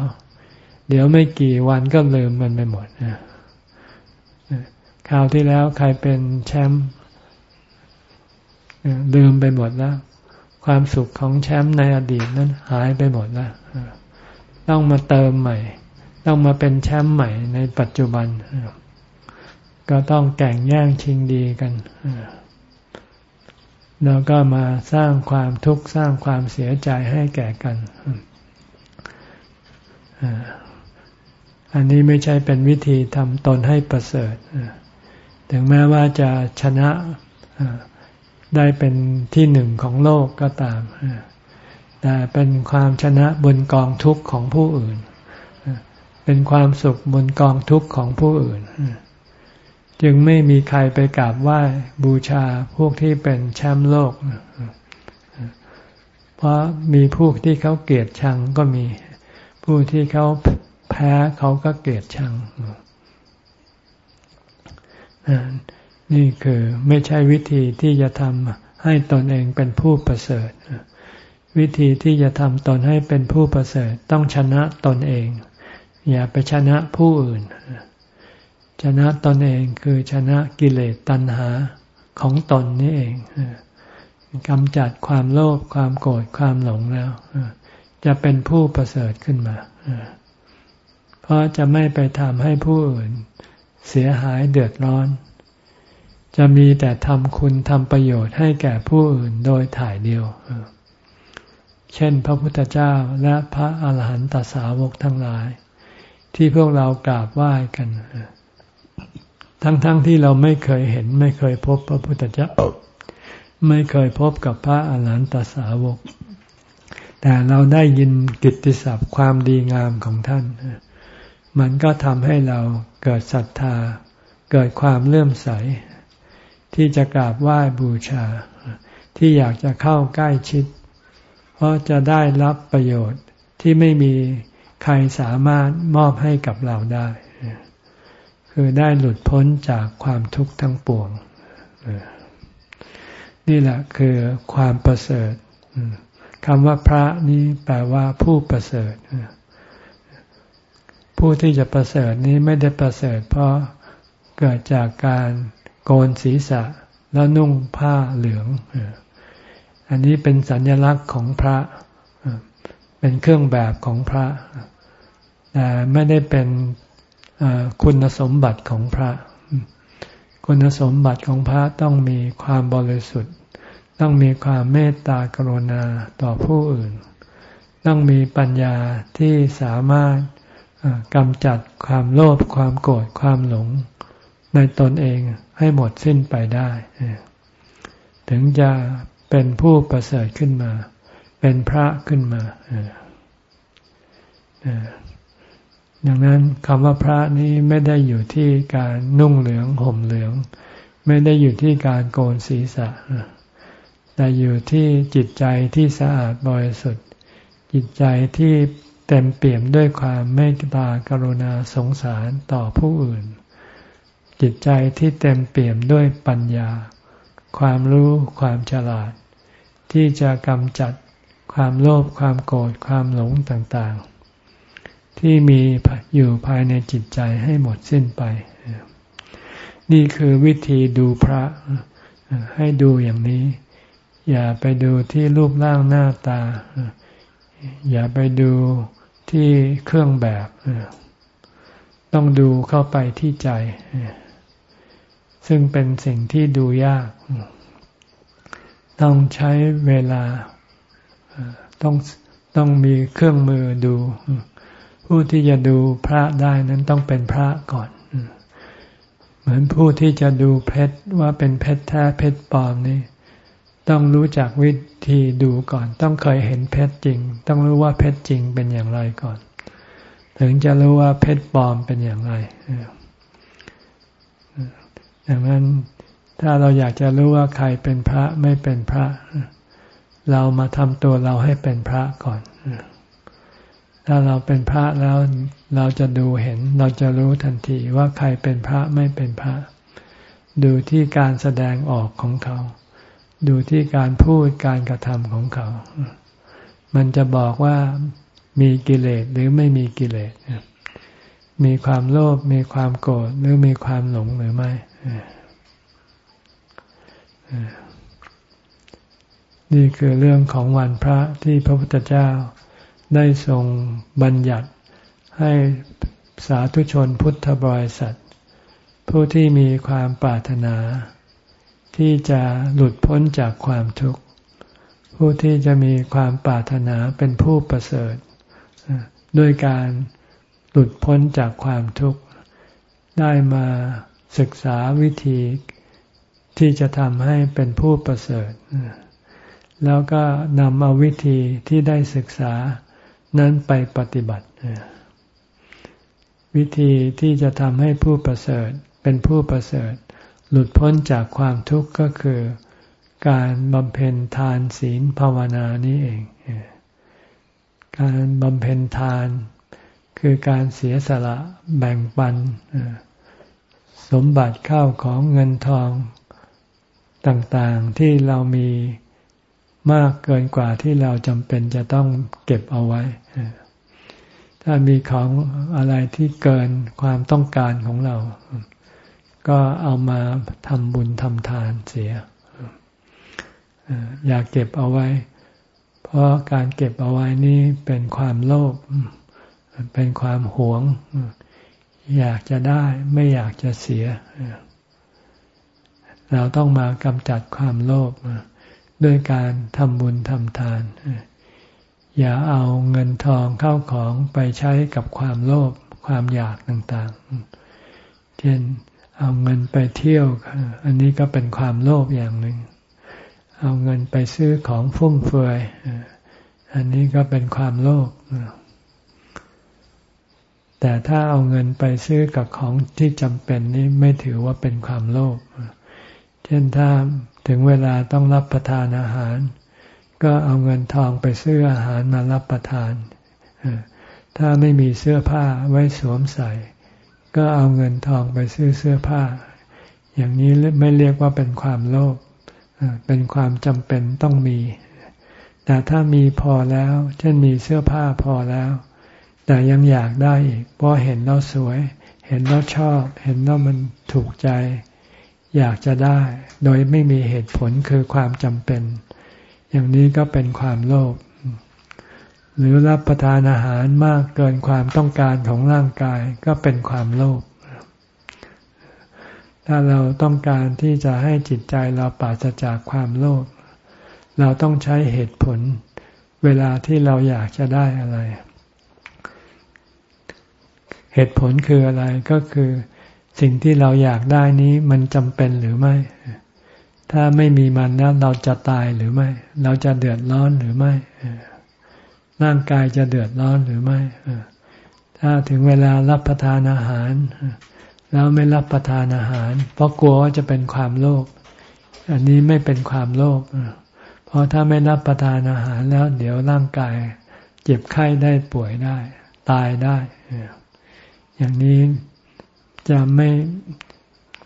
เดี๋ยวไม่กี่วันก็ลืมมันไปหมดคราวที่แล้วใครเป็นแชมป์ลืมไปหมดแล้ว ความสุขของแชมป์ในอดีตนั้นหายไปหมดแล้วต้องมาเติมใหม่ ต้องมาเป็นแชมป์ใหม่ในปัจจุบัน ก็ต้องแข่งแย่งชิงดีกันแล้วก็มาสร้างความทุกข์สร้างความเสียใจให้แก่กัน อันนี้ไม่ใช่เป็นวิธีทำตนให้ประเสริฐ ถึงแม้ว่าจะชนะ ได้เป็นที่หนึ่งของโลกก็ตาม แต่เป็นความชนะบนกองทุกข์ของผู้อื่น เป็นความสุขบนกองทุกข์ของผู้อื่น จึงไม่มีใครไปกราบไหว้บูชาพวกที่เป็นแชมป์โลก เพราะมีผู้ที่เขาเกลียดชังก็มี ผู้ที่เขาแพ้เขาก็เกลียดชัง นี่คือไม่ใช่วิธีที่จะทำให้ตนเองเป็นผู้ประเสริฐ วิธีที่จะทำตนให้เป็นผู้ประเสริฐ ต้องชนะตนเอง อย่าไปชนะผู้อื่น ชนะตนเองคือชนะกิเลสตัณหาของตนนี่เองกำจัดความโลภความโกรธความหลงแล้วจะเป็นผู้ประเสริฐขึ้นมา เพราะจะไม่ไปทำให้ผู้อื่น เสียหายเดือดร้อน จะมีแต่ทำคุณทำประโยชน์ให้แก่ผู้อื่นโดยถ่ายเดียว เช่น พระพุทธเจ้าและพระอาหารหันตสาวกทั้งหลาย ที่พวกเรากราบไหว้กัน ทั้งๆทที่เราไม่เคยเห็น ไม่เคยพบพระพุทธเจ้า ไม่เคยพบกับพระอาหารหันตสาวก แต่เราได้ยินกิตติศัพท์ความดีงามของท่าน มันก็ทำให้เราเกิดศรัทธา เกิดความเลื่อมใส ที่จะกราบไหว้บูชา ที่อยากจะเข้าใกล้ชิด เพราะจะได้รับประโยชน์ที่ไม่มีใครสามารถมอบให้กับเราได้ คือได้หลุดพ้นจากความทุกข์ทั้งปวง นี่แหละคือความประเสริฐคำว่าพระนี้แปลว่าผู้ประเสริฐ ผู้ที่จะประเสริฐนี้ไม่ได้ประเสริฐ เพราะเกิดจากการ โกนศีรษะแล้วนุ่งผ้าเหลืองอันนี้เป็นสัญลักษณ์ของพระ เป็นเครื่องแบบของพระแต่ไม่ได้เป็นคุณสมบัติของพระ คุณสมบัติของพระต้องมีความบริสุทธิ์ ต้องมีความเมตตากรุณาต่อผู้อื่น ต้องมีปัญญาที่สามารถกำจัดความโลภความโกรธความหลง ในตนเองให้หมดสิ้นไปได้ ถึงจะเป็นผู้ประเสริฐขึ้นมา เป็นพระขึ้นมาดังนั้นคำว่าพระนี้ไม่ได้อยู่ที่การนุ่งเหลืองห่มเหลือง ไม่ได้อยู่ที่การโกนศีรษะ แต่อยู่ที่จิตใจที่สะอาดบริสุทธิ์ จิตใจที่เต็มเปี่ยมด้วยความเมตตากรุณาสงสารต่อผู้อื่น จิตใจที่เต็มเปี่ยมด้วยปัญญา ความรู้ความฉลาด ที่จะกำจัดความโลภความโกรธความหลงต่างๆ ที่มีอยู่ภายในจิตใจให้หมดสิ้นไป นี่คือวิธีดูพระให้ดูอย่างนี้ อย่าไปดูที่รูปร่างหน้าตา อย่าไปดูที่เครื่องแบบ ต้องดูเข้าไปที่ใจ ซึ่งเป็นสิ่งที่ดูยาก ต้องใช้เวลาต้องต้องมีเครื่องมือดู ผู้ที่จะดูพระได้นั้นต้องเป็นพระก่อน เหมือนผู้ที่จะดูเพชรว่าเป็นเพชรแท้เพชรปลอมนี่ต้องรู้จักวิธีดูก่อน ต้องเคยเห็นเพชรจริง ต้องรู้ว่าเพชรจริงเป็นอย่างไรก่อน ถึงจะรู้ว่าเพชรปลอมเป็นอย่างไร ดังนั้นถ้าเราอยากจะรู้ว่าใครเป็นพระไม่เป็นพระ เรามาทำตัวเราให้เป็นพระก่อน ถ้าเราเป็นพระแล้วเราจะดูเห็น เราจะรู้ทันทีว่าใครเป็นพระไม่เป็นพระ ดูที่การแสดงออกของเขา ดูที่การพูดการกระทำของเขา มันจะบอกว่ามีกิเลสหรือไม่มีกิเลสมีความโลภมีความโกรธหรือมีความหลงหรือไม่ นี่คือเรื่องของวันพระที่พระพุทธเจ้าได้ทรงบัญญัติให้สาธุชนพุทธบริษัท ผู้ที่มีความปรารถนา ที่จะหลุดพ้นจากความทุกข์ ผู้ที่จะมีความปรารถนาเป็นผู้ประเสริฐ ด้วยการหลุดพ้นจากความทุกข์ ได้มา ศึกษาวิธีที่จะทำให้เป็นผู้ประเสริฐ แล้วก็นำเอาวิธีที่ได้ศึกษานั้นไปปฏิบัติ วิธีที่จะทำให้ผู้ประเสริฐ เป็นผู้ประเสริฐ หลุดพ้นจากความทุกข์ก็คือการบำเพ็ญทานศีลภาวนานี้เอง การบำเพ็ญทาน คือการเสียสละแบ่งปัน สมบัติเข้าของเงินทองต่างๆที่เรามีมากเกินกว่าที่เราจำเป็นจะต้องเก็บเอาไว้ ถ้ามีของอะไรที่เกินความต้องการของเรา ก็เอามาทำบุญทำทานเสีย อย่ากเก็บเอาไว้ เพราะการเก็บเอาไว้นี่เป็นความโลภ เป็นความหวง อยากจะได้ ไม่อยากจะเสีย เราต้องมากำจัดความโลภด้วยการทำบุญทำทาน อย่าเอาเงินทองเข้าของไปใช้กับความโลภความอยากต่างๆ เช่น เอาเงินไปเที่ยว อันนี้ก็เป็นความโลภอย่างหนึ่ง เอาเงินไปซื้อของฟุ่มเฟือย อันนี้ก็เป็นความโลภ แต่ถ้าเอาเงินไปซื้อกับของที่จำเป็นนี่ไม่ถือว่าเป็นความโลภ เช่นถ้าถึงเวลาต้องรับประทานอาหาร ก็เอาเงินทองไปซื้ออาหารมารับประทาน ถ้าไม่มีเสื้อผ้าไว้สวมใส่ ก็เอาเงินทองไปซื้อเสื้อผ้า อย่างนี้ไม่เรียกว่าเป็นความโลภ เป็นความจำเป็นต้องมี แต่ถ้ามีพอแล้ว เช่นมีเสื้อผ้าพอแล้ว แต่ยังอยากได้อีกเพราะเห็นแล้วสวย เห็นแล้วชอบ เห็นแล้วมันถูกใจ อยากจะได้ โดยไม่มีเหตุผลคือความจำเป็น อย่างนี้ก็เป็นความโลภหรือรับประทานอาหารมากเกินความต้องการของร่างกายก็เป็นความโลภถ้าเราต้องการที่จะให้จิตใจเราปราศจากความโลภเราต้องใช้เหตุผล เวลาที่เราอยากจะได้อะไร เหตุผลคืออะไรก็คือสิ่งที่เราอยากได้นี้มันจำเป็นหรือไม่ ถ้าไม่มีมันแล้วเราจะตายหรือไม่ เราจะเดือดร้อนหรือไม่ ร่างกายจะเดือดร้อนหรือไม่ ถ้าถึงเวลารับประทานอาหาร แล้วไม่รับประทานอาหาร เพราะกลัวว่าจะเป็นความโลภ อันนี้ไม่เป็นความโลภ เพราะถ้าไม่รับประทานอาหารแล้ว เดี๋ยวร่างกาย เจ็บไข้ได้ป่วยได้ ตายได้ อย่างนี้จะไม่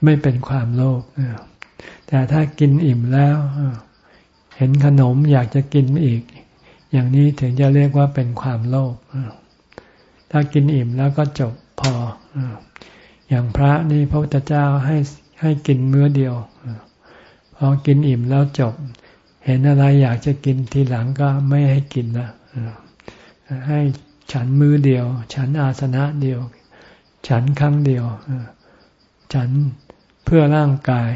ไม่เป็นความโลภแต่ถ้ากินอิ่มแล้ว เห็นขนมอยากจะกินอีก อย่างนี้ถึงจะเรียกว่าเป็นความโลภถ้ากินอิ่มแล้วก็จบพอ อย่างพระนี่พระพุทธเจ้าให้ให้กินมื้อเดียว พอกินอิ่มแล้วจบ เห็นอะไรอยากจะกินทีหลังก็ไม่ให้กินละให้ฉันมื้อเดียว ฉันอาสนะเดียว ฉันครั้งเดียว ฉันเพื่อร่างกาย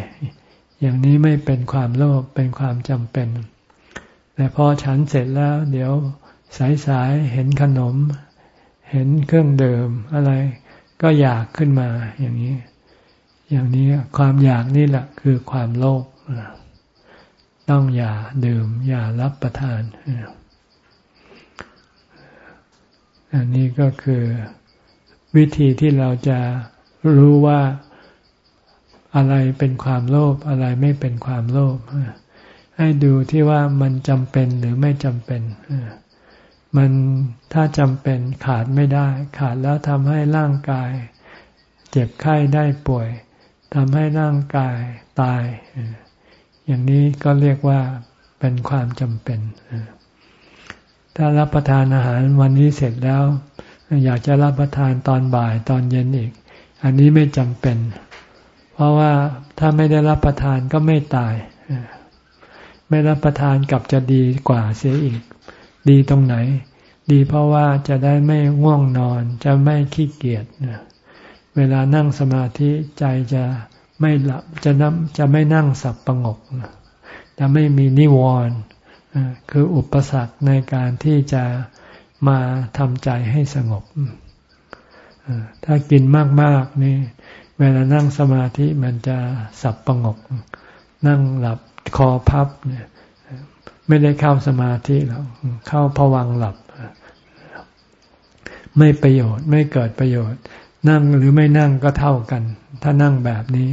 อย่างนี้ไม่เป็นความโลภเป็นความจำเป็น แต่พอฉันเสร็จแล้ว เดี๋ยวสายๆเห็นขนม เห็นเครื่องเดิมอะไร ก็อยากขึ้นมาอย่างนี้ อย่างนี้ความอยากนี่แหละคือความโลภต้องอย่าดื่ม อย่ารับประทานอันนี้ก็คือ วิธีที่เราจะรู้ว่าอะไรเป็นความโลภอะไรไม่เป็นความโลภให้ดูที่ว่ามันจำเป็นหรือไม่จำเป็นมันถ้าจำเป็นขาดไม่ได้ ขาดแล้วทำให้ร่างกาย เจ็บไข้ได้ป่วยทำให้ร่างกายตาย อย่างนี้ก็เรียกว่าเป็นความจำเป็น ถ้ารับประทานอาหารวันนี้เสร็จแล้ว อยากจะรับประทานตอนบ่ายตอนเย็นอีก อันนี้ไม่จำเป็น เพราะว่าถ้าไม่ได้รับประทานก็ไม่ตาย ไม่รับประทานกลับจะดีกว่าเสียอีก ดีตรงไหน ดีเพราะว่าจะได้ไม่ง่วงนอน จะไม่ขี้เกียจเวลานั่งสมาธิใจจะไม่หลับจะนั่งจะไม่นั่งสับประงกจะไม่มีนิวรณ์คืออุปสรรคในการที่จะ มาทำใจให้สงบ ถ้ากินมากๆนี่เวลานั่งสมาธิมันจะสับประงก นั่งหลับคอพับเนี่ยไม่ได้เข้าสมาธิแล้วเข้าผวังหลับ ไม่ประโยชน์ไม่เกิดประโยชน์ นั่งหรือไม่นั่งก็เท่ากัน ถ้านั่งแบบนี้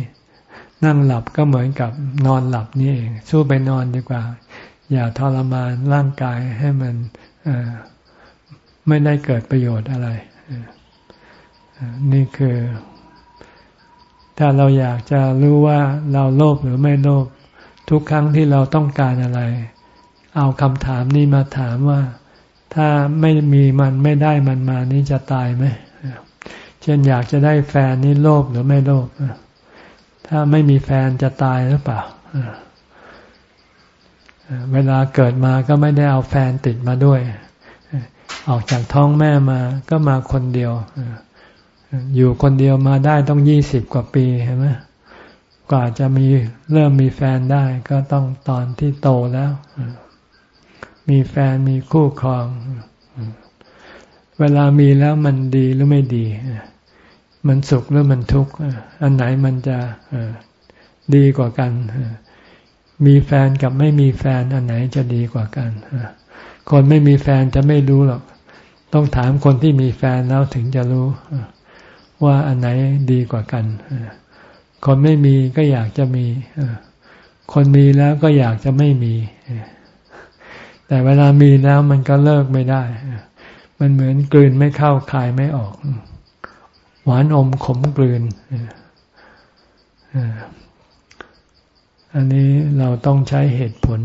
นั่งหลับก็เหมือนกับนอนหลับนี่เองสู้ไปนอนดีกว่า อย่าทรมานร่างกายให้มัน ไม่ได้เกิดประโยชน์อะไร นี่คือ ถ้าเราอยากจะรู้ว่าเราโลภหรือไม่โลภทุกครั้งที่เราต้องการอะไร เอาคำถามนี้มาถามว่า ถ้าไม่มีมันไม่ได้มันมานี้จะตายไหมเช่นอยากจะได้แฟนนี่โลภหรือไม่โลภถ้าไม่มีแฟนจะตายหรือเปล่าเวลาเกิดมาก็ไม่ได้เอาแฟนติดมาด้วย ออกจากท้องแม่มาก็มาคนเดียว อยู่คนเดียวมาได้ต้องยี่สิบกว่าปีเห็นไหมกว่าจะมีเริ่มมีแฟนได้ก็ต้องตอนที่โตแล้ว มีแฟนมีคู่ครอง เวลามีแล้วมันดีหรือไม่ดี มันสุขหรือมันทุกข์ อันไหนมันจะดีกว่ากัน มีแฟนกับไม่มีแฟนอันไหนจะดีกว่ากัน คนไม่มีแฟนจะไม่รู้หรอก ต้องถามคนที่มีแฟนแล้วถึงจะรู้ ว่าอันไหนดีกว่ากันคนไม่มีก็อยากจะมีคนมีแล้วก็อยากจะไม่มี แต่เวลามีแล้วมันก็เลิกไม่ได้ มันเหมือนกลืนไม่เข้าคายไม่ออก หวานอมขมกลืนอันนี้เราต้องใช้เหตุผล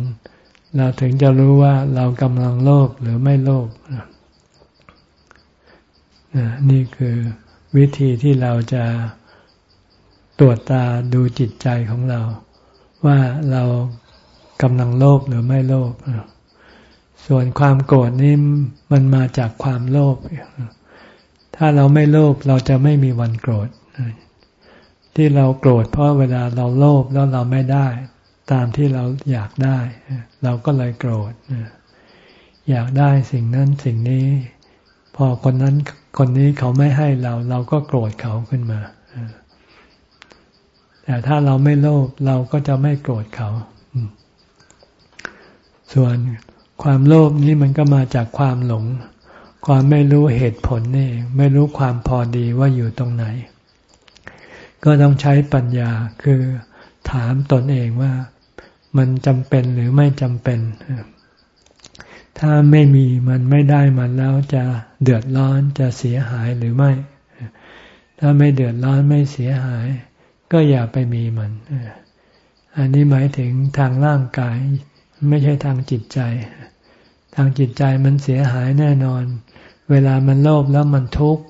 เราถึงจะรู้ว่าเรากำลังโลภหรือไม่โลภนี่คือวิธีที่เราจะตรวจตาดูจิตใจของเรา ว่าเรากำลังโลภหรือไม่โลภส่วนความโกรธนี่มันมาจากความโลภถ้าเราไม่โลภเราจะไม่มีวันโกรธที่เราโกรธเพราะเวลาเราโลภแล้วเราไม่ได้ ตามที่เราอยากได้ เราก็เลยโกรธอยากได้สิ่งนั้นสิ่งนี้ พอคนนั้นคนนี้เขาไม่ให้เรา เราก็โกรธเขาขึ้นมาแต่ถ้าเราไม่โลภเราก็จะไม่โกรธเขา ส่วนความโลภนี้มันก็มาจากความหลง ความไม่รู้เหตุผลนี่ ไม่รู้ความพอดีว่าอยู่ตรงไหน ก็ต้องใช้ปัญญาคือถามตนเองว่า มันจำเป็นหรือไม่จำเป็น ถ้าไม่มีมันไม่ได้มันแล้วจะเดือดร้อนจะเสียหายหรือไม่ ถ้าไม่เดือดร้อนไม่เสียหาย ก็อย่าไปมีมัน อันนี้หมายถึงทางร่างกาย ไม่ใช่ทางจิตใจ ทางจิตใจมันเสียหายแน่นอน เวลามันโลภแล้วมันทุกข์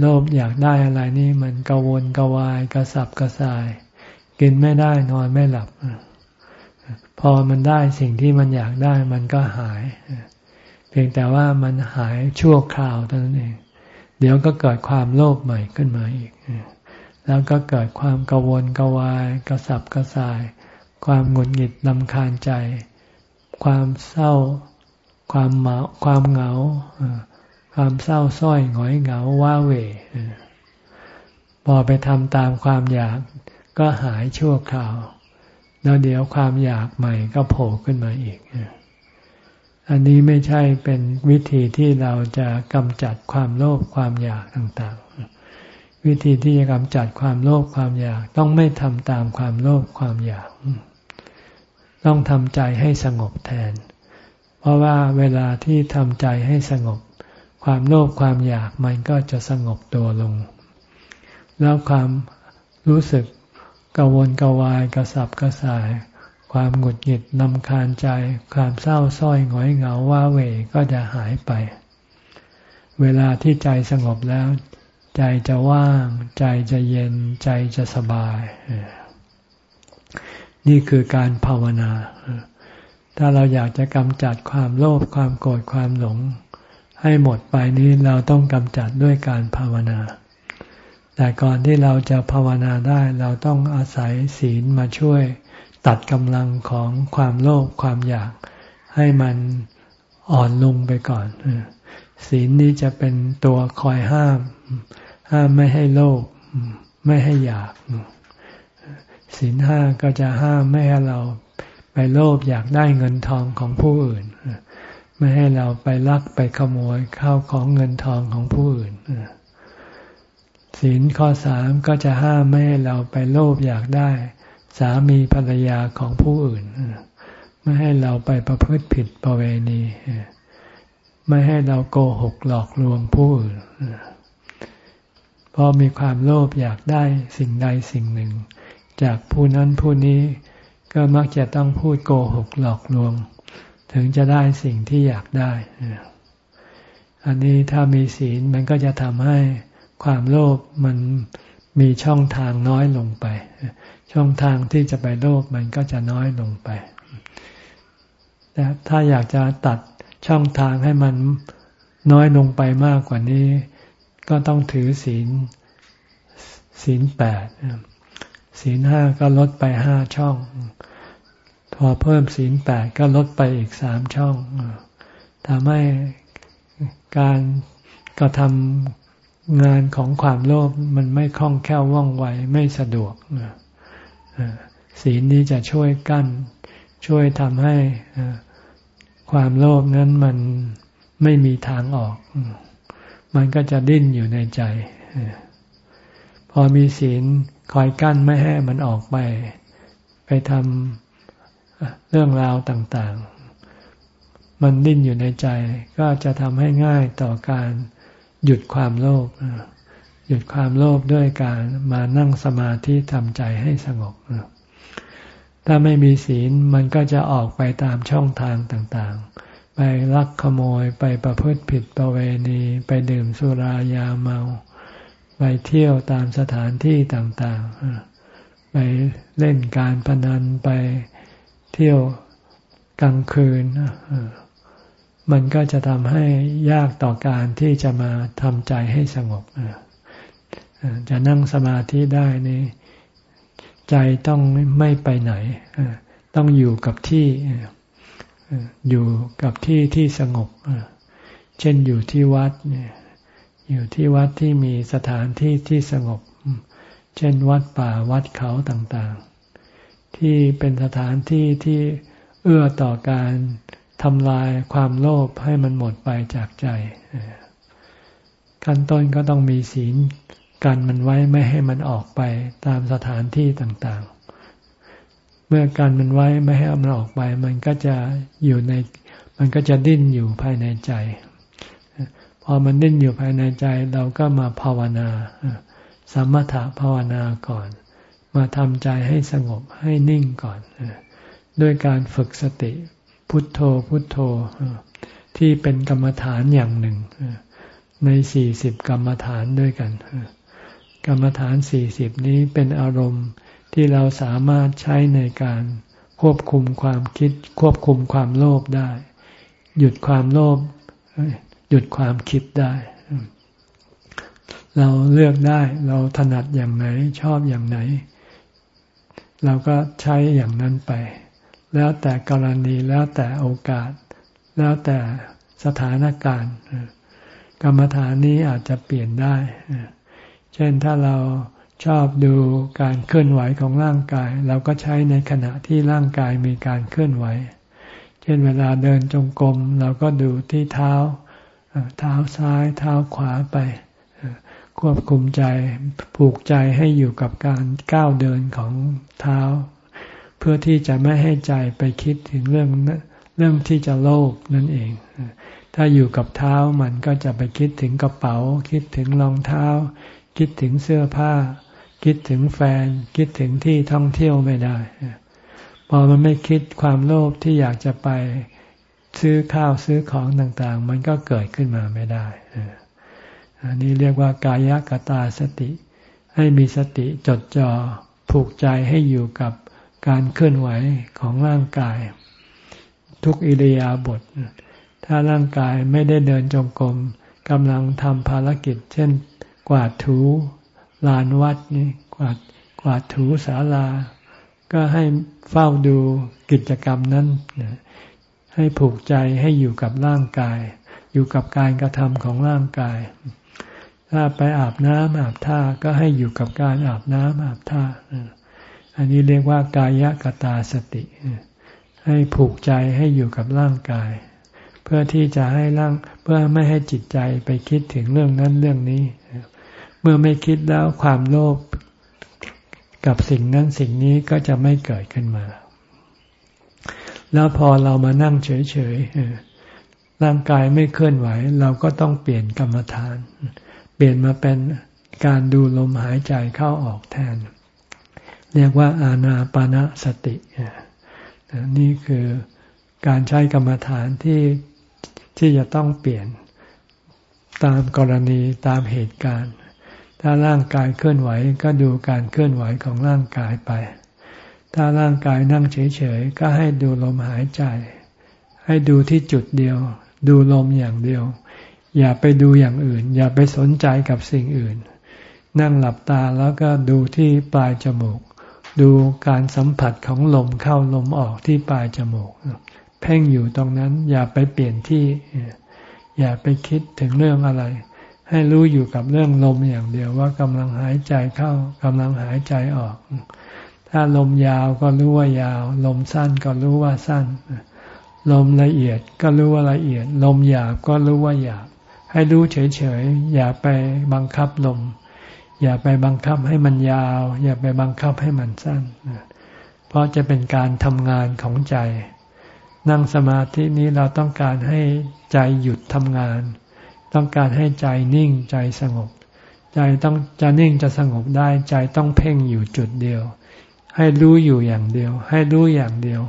โลภอยากได้อะไรนี่มันกังวลกวายกระสับกระส่าย กินไม่ได้นอนไม่หลับ พอมันได้สิ่งที่มันอยากได้มันก็หาย เพียงแต่ว่ามันหายชั่วคราวเท่านั้นเอง เดี๋ยวก็เกิดความโลภใหม่ขึ้นมาอีก แล้วก็เกิดความกังวลกวายกระสับกระส่าย ความหงุดหงิดลำคาญใจ ความเศร้า ความเหมาความเหงา ความเศร้าส้อยหงอยเหงาว้าเหวพอไปทำตามความอยากก็หายชั่วคราว แล้วเดี๋ยวความอยากใหม่ก็โผล่ขึ้นมาอีก อันนี้ไม่ใช่เป็นวิธีที่เราจะกำจัดความโลภความอยากต่างๆ วิธีที่จะกำจัดความโลภความอยาก ต้องไม่ทำตามความโลภความอยาก ต้องทำใจให้สงบแทน เพราะว่าเวลาที่ทำใจให้สงบ ความโลภความอยากมันก็จะสงบตัวลง แล้วความรู้สึก กังวลกวายกระสับกระส่าย ความหงุดหงิดนำคาญใจ ความเศร้าส้อยหงอยเหงาว้าเหวก็จะหายไป เวลาที่ใจสงบแล้ว ใจจะว่าง ใจจะเย็น ใจจะสบาย นี่คือการภาวนา ถ้าเราอยากจะกำจัดความโลภความโกรธความหลง ให้หมดไปนี้เราต้องกำจัดด้วยการภาวนา แต่ก่อนที่เราจะภาวนาได้เราต้องอาศัยศีลมาช่วยตัดกำลังของความโลภความอยาก ให้มันอ่อนลงไปก่อน ศีลนี้จะเป็นตัวคอยห้าม ห้ามไม่ให้โลภไม่ให้อยาก ศีลห้าก็จะห้ามไม่ให้เราไปโลภอยากได้เงินทองของผู้อื่น ไม่ให้เราไปลักไปขโมยข้าวของเงินทองของผู้อื่น ศีลข้อสามก็จะห้ามไม่ให้เราไปโลภอยากได้ สามีภรรยาของผู้อื่น ไม่ให้เราไปประพฤติผิดประเวณี ไม่ให้เราโกหกหลอกลวงผู้อื่นพราะมีความโลภอยากได้สิ่งใดสิ่งหนึ่ง จากผู้นั้นผู้นี้ก็มักจะต้องพูดโกหกหลอกลวง ถึงจะได้สิ่งที่อยากได้ อันนี้ถ้ามีศีลมันก็จะทำให้ ความโลภมันมีช่องทางน้อยลงไป ช่องทางที่จะไปโลภมันก็จะน้อยลงไปแต่ถ้าอยากจะตัดช่องทางให้มันน้อยลงไปมากกว่านี้ ก็ต้องถือศีลศีลแปดศีลห้าก็ลดไปห้าช่อง พอเพิ่มศีลแปดก็ลดไปอีกสามช่องทำให้การกระทำ งานของความโลภมันไม่คล่องแคล่วว่องไวไม่สะดวกศีลนี้จะช่วยกั้น ช่วยทำให้ความโลภนั้นมันไม่มีทางออก มันก็จะดิ้นอยู่ในใจ พอมีศีลคอยกั้นไม่ให้มันออกไป ไปทำเรื่องราวต่าง ๆ มันดิ้นอยู่ในใจ ก็จะทำให้ง่ายต่อการ หยุดความโลภหยุดความโลภด้วยการมานั่งสมาธิทำใจให้สงบถ้าไม่มีศีลมันก็จะออกไปตามช่องทางต่างๆ ไปลักขโมยไปประพฤติผิดประเวณี ไปดื่มสุรายาเมา ไปเที่ยวตามสถานที่ต่างๆ ไปเล่นการพนันไปเที่ยวกลางคืน มันก็จะทำให้ยากต่อการที่จะมาทำใจให้สงบจะนั่งสมาธิได้นี่ใจต้องไม่ไปไหน ต้องอยู่กับที่อยู่กับที่ที่สงบ เช่นอยู่ที่วัดเนี่ยอยู่ที่วัดที่มีสถานที่ที่สงบ เช่นวัดป่าวัดเขาต่างๆ ที่เป็นสถานที่ที่เอื้อต่อการ ทำลายความโลภให้มันหมดไปจากใจขั้นต้นก็ต้องมีศีลกันมันไว้ไม่ให้มันออกไปตามสถานที่ต่างๆ เมื่อกันมันไว้ไม่ให้มันออกไป มันก็จะอยู่ใน มันก็จะดิ้นอยู่ภายในใจ พอมันดิ้นอยู่ภายในใจเราก็มาภาวนาสมถะภาวนาก่อน มาทำใจให้สงบให้นิ่งก่อน ด้วยการฝึกสติ พุทโธพุทโธที่เป็นกรรมฐานอย่างหนึ่งในสี่สิบกรรมฐานด้วยกัน กรรมฐานสี่สิบนี้เป็นอารมณ์ที่เราสามารถใช้ในการควบคุมความคิด ควบคุมความโลภได้ หยุดความโลภหยุดความคิดได้ เราเลือกได้เราถนัดอย่างไหนชอบอย่างไหน เราก็ใช้อย่างนั้นไป แล้วแต่กรณีแล้วแต่โอกาส แล้วแต่สถานการณ์ กรรมฐานนี้อาจจะเปลี่ยนได้ เช่นถ้าเราชอบดูการเคลื่อนไหวของร่างกาย เราก็ใช้ในขณะที่ร่างกายมีการเคลื่อนไหว เช่นเวลาเดินจงกรมเราก็ดูที่เท้า เท้าซ้ายเท้าขวาไป ควบคุมใจผูกใจให้อยู่กับการก้าวเดินของเท้า เพื่อที่จะไม่ให้ใจไปคิดถึงเรื่องเรื่องที่จะโลภนั่นเอง ถ้าอยู่กับเท้ามันก็จะไปคิดถึงกระเป๋า คิดถึงรองเท้า คิดถึงเสื้อผ้า คิดถึงแฟน คิดถึงที่ท่องเที่ยวไม่ได้ พอมันไม่คิดความโลภที่อยากจะไปซื้อข้าวซื้อของต่างๆ มันก็เกิดขึ้นมาไม่ได้ อันนี้เรียกว่ากายกตาสติ ให้มีสติจดจ่อผูกใจให้อยู่กับ การเคลื่อนไหวของร่างกาย ทุกอิริยาบถถ้าร่างกายไม่ได้เดินจงกรมกำลังทำภารกิจ เช่น กวาดถูลานวัดนี่กวาดกวาดถูศาลา ก็ให้เฝ้าดูกิจกรรมนั้น ให้ผูกใจให้อยู่กับร่างกาย อยู่กับการกระทำของร่างกาย ถ้าไปอาบน้ำอาบท่าก็ให้อยู่กับการอาบน้ำอาบท่า อันนี้เรียกว่ากายกตาสติ ให้ผูกใจให้อยู่กับร่างกาย เพื่อที่จะให้ร่างเพื่อไม่ให้จิตใจไปคิดถึงเรื่องนั้นเรื่องนี้ เมื่อไม่คิดแล้วความโลภกับสิ่งนั้นสิ่งนี้ก็จะไม่เกิดขึ้นมา แล้วพอเรามานั่งเฉยๆร่างกายไม่เคลื่อนไหว เราก็ต้องเปลี่ยนกรรมฐาน เปลี่ยนมาเป็นการดูลมหายใจเข้าออกแทน เรียกว่าอาณาปณะสติ นี่คือการใช้กรรมฐานที่ที่จะต้องเปลี่ยนตามกรณีตามเหตุการณ์ ถ้าร่างกายเคลื่อนไหวก็ดูการเคลื่อนไหวของร่างกายไป ถ้าร่างกายนั่งเฉยๆ ก็ให้ดูลมหายใจ ให้ดูที่จุดเดียว ดูลมอย่างเดียว อย่าไปดูอย่างอื่น อย่าไปสนใจกับสิ่งอื่น นั่งหลับตาแล้วก็ดูที่ปลายจมูก ดูการสัมผัสของลมเข้าลมออกที่ปลายจมูก เพ่งอยู่ตรงนั้นอย่าไปเปลี่ยนที่ อย่าไปคิดถึงเรื่องอะไร ให้รู้อยู่กับเรื่องลมอย่างเดียวว่ากำลังหายใจเข้ากำลังหายใจออก ถ้าลมยาวก็รู้ว่ายาว ลมสั้นก็รู้ว่าสั้น ลมละเอียดก็รู้ว่าละเอียด ลมหยาบก็รู้ว่าหยาบ ให้รู้เฉยๆอย่าไปบังคับลม อย่าไปบังคับให้มันยาว อย่าไปบังคับให้มันสั้น เพราะจะเป็นการทำงานของใจ นั่งสมาธินี้เราต้องการให้ใจหยุดทำงาน ต้องการให้ใจนิ่งใจสงบ ใจต้องจะนิ่งจะสงบได้ใจต้องเพ่งอยู่จุดเดียว ให้รู้อยู่อย่างเดียว ให้รู้อย่างเดียว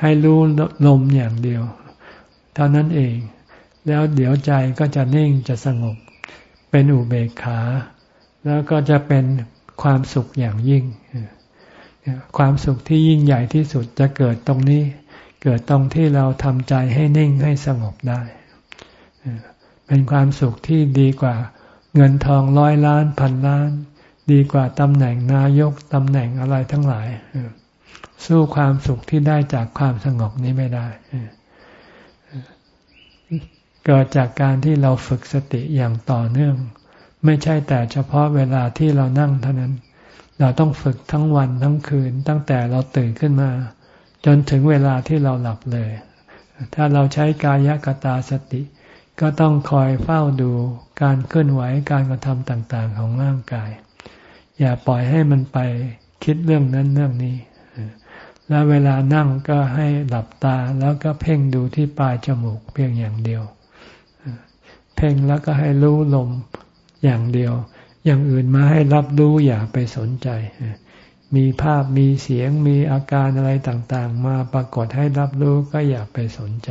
ให้รู้ลมอย่างเดียว เท่านั้นเอง แล้วเดี๋ยวใจก็จะนิ่งจะสงบ เป็นอุเบกขา แล้วก็จะเป็นความสุขอย่างยิ่ง ความสุขที่ยิ่งใหญ่ที่สุดจะเกิดตรงนี้ เกิดตรงที่เราทำใจให้นิ่งให้สงบได้ เป็นความสุขที่ดีกว่าเงินทองร้อยล้านพันล้าน ดีกว่าตำแหน่งนายกตำแหน่งอะไรทั้งหลาย สู้ความสุขที่ได้จากความสงบนี้ไม่ได้เกิดจากการที่เราฝึกสติอย่างต่อเนื่อง ไม่ใช่แต่เฉพาะเวลาที่เรานั่งเท่านั้น เราต้องฝึกทั้งวันทั้งคืน ตั้งแต่เราตื่นขึ้นมา จนถึงเวลาที่เราหลับเลย ถ้าเราใช้กายกตาสติ ก็ต้องคอยเฝ้าดูการเคลื่อนไหวการกระทำต่างๆ ของร่างกาย อย่าปล่อยให้มันไปคิดเรื่องนั้นเรื่องนี้ แล้วเวลานั่งก็ให้หลับตาแล้วก็เพ่งดูที่ปลายจมูกเพียงอย่างเดียว เพ่งแล้วก็ให้รู้ลม อย่างเดียว อย่างอื่นมาให้รับรู้อย่าไปสนใจ มีภาพมีเสียงมีอาการอะไรต่างๆ มาปรากฏให้รับรู้ก็อย่าไปสนใจ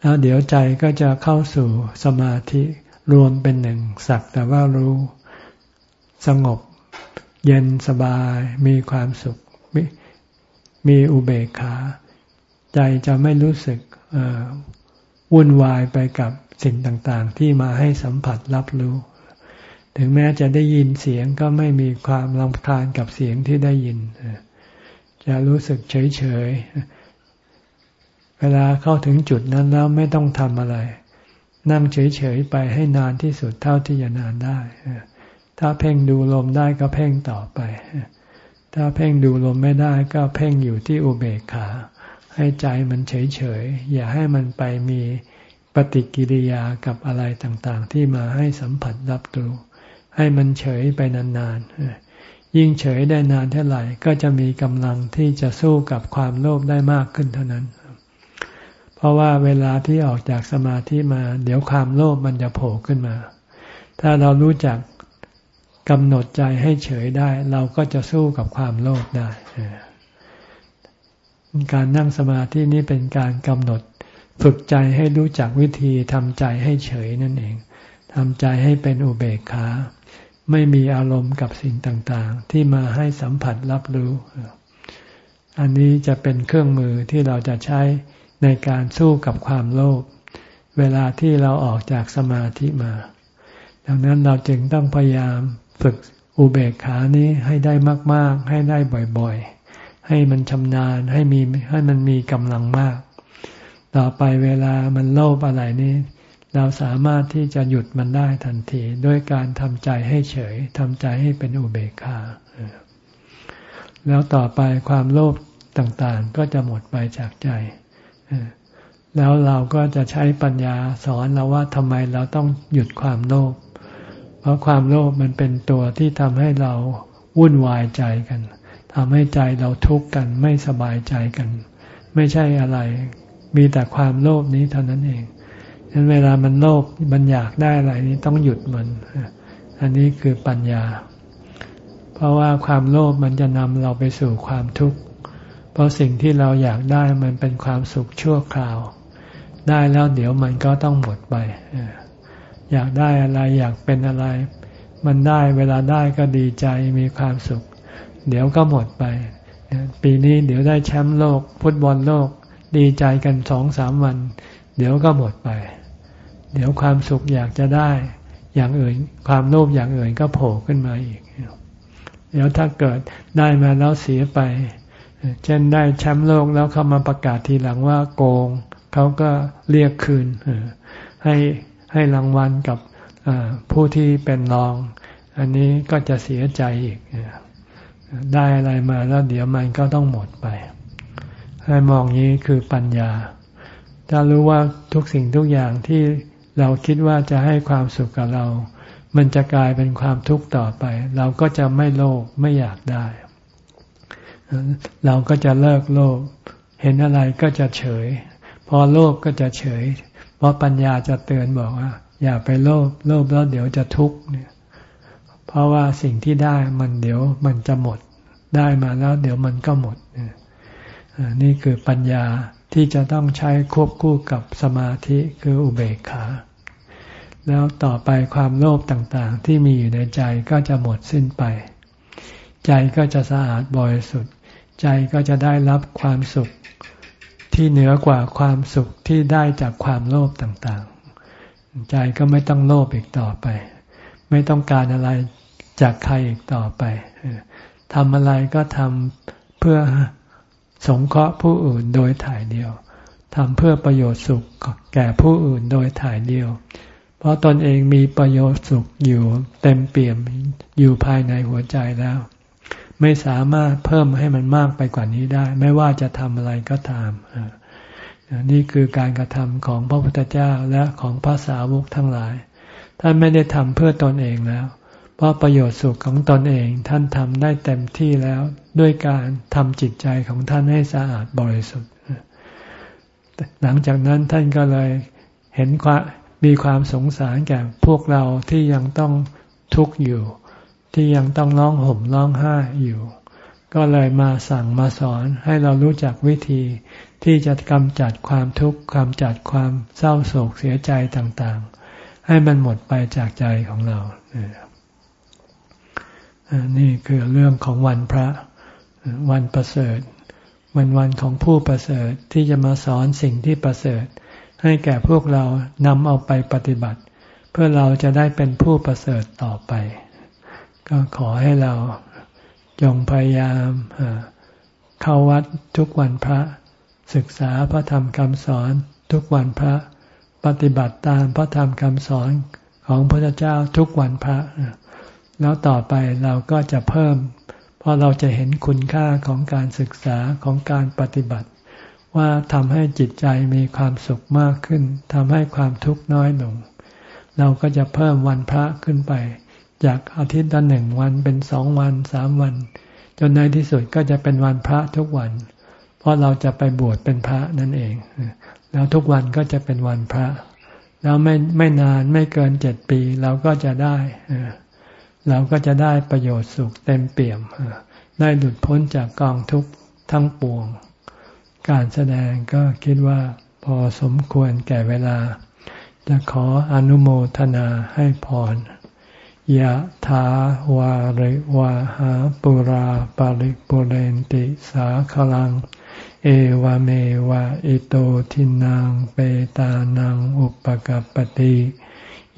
แล้วเดี๋ยวใจก็จะเข้าสู่สมาธิรวมเป็นหนึ่งสักแต่ว่ารู้ สงบ เย็นสบาย มีความสุขมีอุเบกขา ใจจะไม่รู้สึกวุ่นวายไปกับ สิ่งต่างๆ ที่มาให้สัมผัสรับรู้ ถึงแม้จะได้ยินเสียงก็ไม่มีความรำคาญกับเสียงที่ได้ยิน จะรู้สึกเฉยๆ เวลาเข้าถึงจุดนั้นแล้วไม่ต้องทำอะไร นั่งเฉยๆ ไปให้นานที่สุดเท่าที่จะนานได้ ถ้าเพ่งดูลมได้ก็เพ่งต่อไป ถ้าเพ่งดูลมไม่ได้ก็เพ่งอยู่ที่อุเบกขา ให้ใจมันเฉยๆ อย่าให้มันไปมี ฏิกิริยากับอะไรต่างๆ ที่มาให้สัมผัสรับรู้ให้มันเฉยไปนานๆ ยิ่งเฉยได้นานเท่าไหร่ ก็จะมีกำลังที่จะสู้กับความโลภได้มากขึ้นเท่านั้น เพราะว่าเวลาที่ออกจากสมาธิมา เดี๋ยวความโลภมันจะโผล่ขึ้นมา ถ้าเรารู้จักกำหนดใจให้เฉยได้ เราก็จะสู้กับความโลภได้ การนั่งสมาธินี้เป็นการกำหนด ฝึกใจให้รู้จักวิธีทำใจให้เฉยนั่นเองทำใจให้เป็นอุเบกขา ไม่มีอารมณ์กับสิ่งต่างๆ ที่มาให้สัมผัสรับรู้ อันนี้จะเป็นเครื่องมือที่เราจะใช้ในการสู้กับความโลภเวลาที่เราออกจากสมาธิมา ดังนั้นเราจึงต้องพยายามฝึกอุเบกขานี้ให้ได้มาก ๆ ให้ได้บ่อยๆ ให้มันชำนาญให้มีให้มันมีกำลังมาก ต่อไปเวลามันโลภอะไรนี้ เราสามารถที่จะหยุดมันได้ทันทีด้วยการทำใจให้เฉยทำใจให้เป็นอุเบกขาแล้วต่อไปความโลภต่างๆ ก็จะหมดไปจากใจแล้วเราก็จะใช้ปัญญาสอนเราว่าทำไมเราต้องหยุดความโลภเพราะความโลภมันเป็นตัวที่ทำให้เราวุ่นวายใจกันทำให้ใจเราทุกข์กันไม่สบายใจกัน ไม่ใช่อะไร มีแต่ความโลภนี้เท่านั้นเองฉะนั้นเวลามันโลภมันอยากได้อะไรนี้ต้องหยุดมัน อันนี้คือปัญญา เพราะว่าความโลภมันจะนำเราไปสู่ความทุกข์ เพราะสิ่งที่เราอยากได้มันเป็นความสุขชั่วคราว ได้แล้วเดี๋ยวมันก็ต้องหมดไป อยากได้อะไรอยากเป็นอะไร มันได้เวลาได้ก็ดีใจมีความสุข เดี๋ยวก็หมดไป ปีนี้เดี๋ยวได้แชมป์โลก ฟุตบอลโลก ดีใจกันสองสามวัน เดี๋ยวก็หมดไป เดี๋ยวความสุขอยากจะได้ อย่างอื่น ความโลภอย่างอื่นก็โผล่ขึ้นมาอีก เดี๋ยวถ้าเกิดได้มาแล้วเสียไป เช่นได้แชมป์โลกแล้วเขามาประกาศทีหลังว่าโกง เขาก็เรียกคืนให้ให้รางวัลกับผู้ที่เป็นรอง อันนี้ก็จะเสียใจอีก ได้อะไรมาแล้วเดี๋ยวมันก็ต้องหมดไป ให้มองนี้คือปัญญา ถ้ารู้ว่าทุกสิ่งทุกอย่างที่เราคิดว่าจะให้ความสุขกับเรา มันจะกลายเป็นความทุกข์ต่อไป เราก็จะไม่โลภไม่อยากได้ เราก็จะเลิกโลภเห็นอะไรก็จะเฉย พอโลภก็จะเฉย เพราะปัญญาจะเตือนบอกว่า อย่าไปโลภโลภแล้วเดี๋ยวจะทุกข์เนี่ย เพราะว่าสิ่งที่ได้มันเดี๋ยวมันจะหมดได้มาแล้ว เดี๋ยวมันก็หมดนี่ นี่คือปัญญาที่จะต้องใช้ควบคู่กับสมาธิคืออุเบกขา แล้วต่อไปความโลภต่างๆ ที่มีอยู่ในใจก็จะหมดสิ้นไป ใจก็จะสะอาดบริสุทธิ์ ใจก็จะได้รับความสุขที่เหนือกว่าความสุขที่ได้จากความโลภต่างๆ ใจก็ไม่ต้องโลภอีกต่อไป ไม่ต้องการอะไรจากใครอีกต่อไปทำอะไรก็ทำเพื่อ สงเคราะห์ผู้อื่นโดยถ่ายเดียวทำเพื่อประโยชน์สุขแก่ผู้อื่นโดยถ่ายเดียว เพราะตนเองมีประโยชน์สุขอยู่เต็มเปี่ยมอยู่ภายในหัวใจแล้ว ไม่สามารถเพิ่มให้มันมากไปกว่านี้ได้ ไม่ว่าจะทำอะไรก็ตามนี่คือการกระทำของพระพุทธเจ้าและของพระสาวกทั้งหลาย ท่านไม่ได้ทำเพื่อตนเองแล้ว เพราะประโยชน์สุขของตนเองท่านทำได้เต็มที่แล้วด้วยการทำจิตใจของท่านให้สะอาดบริสุทธิ์ หลังจากนั้นท่านก็เลยเห็นความมีความสงสารแก่พวกเราที่ยังต้องทุกข์อยู่ ที่ยังต้องร้องห่มร้องไห้อยู่ ก็เลยมาสั่งมาสอนให้เรารู้จักวิธีที่จะกำจัดความทุกข์กำจัดความเศร้าโศกเสียใจต่างๆ ให้มันหมดไปจากใจของเรา นี่คือเรื่องของวันพระวันประเสริฐ วันวันของผู้ประเสริฐที่จะมาสอนสิ่งที่ประเสริฐ ให้แก่พวกเรานำเอาไปปฏิบัติ เพื่อเราจะได้เป็นผู้ประเสริฐต่อไป ก็ขอให้เราจงพยายามเข้าวัดทุกวันพระ ศึกษาพระธรรมคำสอนทุกวันพระ ปฏิบัติตามพระธรรมคำสอนของพระเจ้าทุกวันพระ แล้วต่อไปเราก็จะเพิ่ม เพราะเราจะเห็นคุณค่าของการศึกษาของการปฏิบัติ ว่าทำให้จิตใจมีความสุขมากขึ้นทำให้ความทุกข์น้อยลง เราก็จะเพิ่มวันพระขึ้นไป จากอาทิตย์ละหนึ่งวันเป็นสองวันสามวัน จนในที่สุดก็จะเป็นวันพระทุกวัน เพราะเราจะไปบวชเป็นพระนั่นเอง แล้วทุกวันก็จะเป็นวันพระ แล้วไม่ไม่นานไม่เกินเจ็ดปีเราก็จะได้ เราก็จะได้ประโยชน์สุขเต็มเปี่ยม ได้หลุดพ้นจากกองทุกข์ทั้งปวง การแสดงก็คิดว่าพอสมควรแก่เวลา จะขออนุโมทนาให้พรยะถาวาริวาหาปุราปาริปุเรนติสาขลัง เอวเมวะอิโตทินังเปตานังอุปกัปติ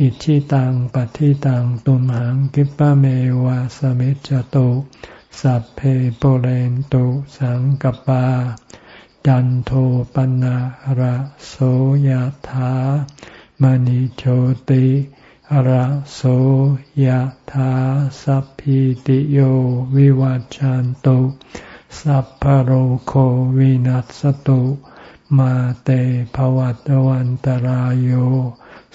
อิชิตังปฏิตังตุมหังกิปะเมวะสมิจจตุสัพเพโปเรนตุสังกปา จันโทปนะระโสยธามณิโชติระโสยธาสัพพิติโยวิวัจจันตุสัพพโรโควินัสตุ มาเตภวัตวันตรโย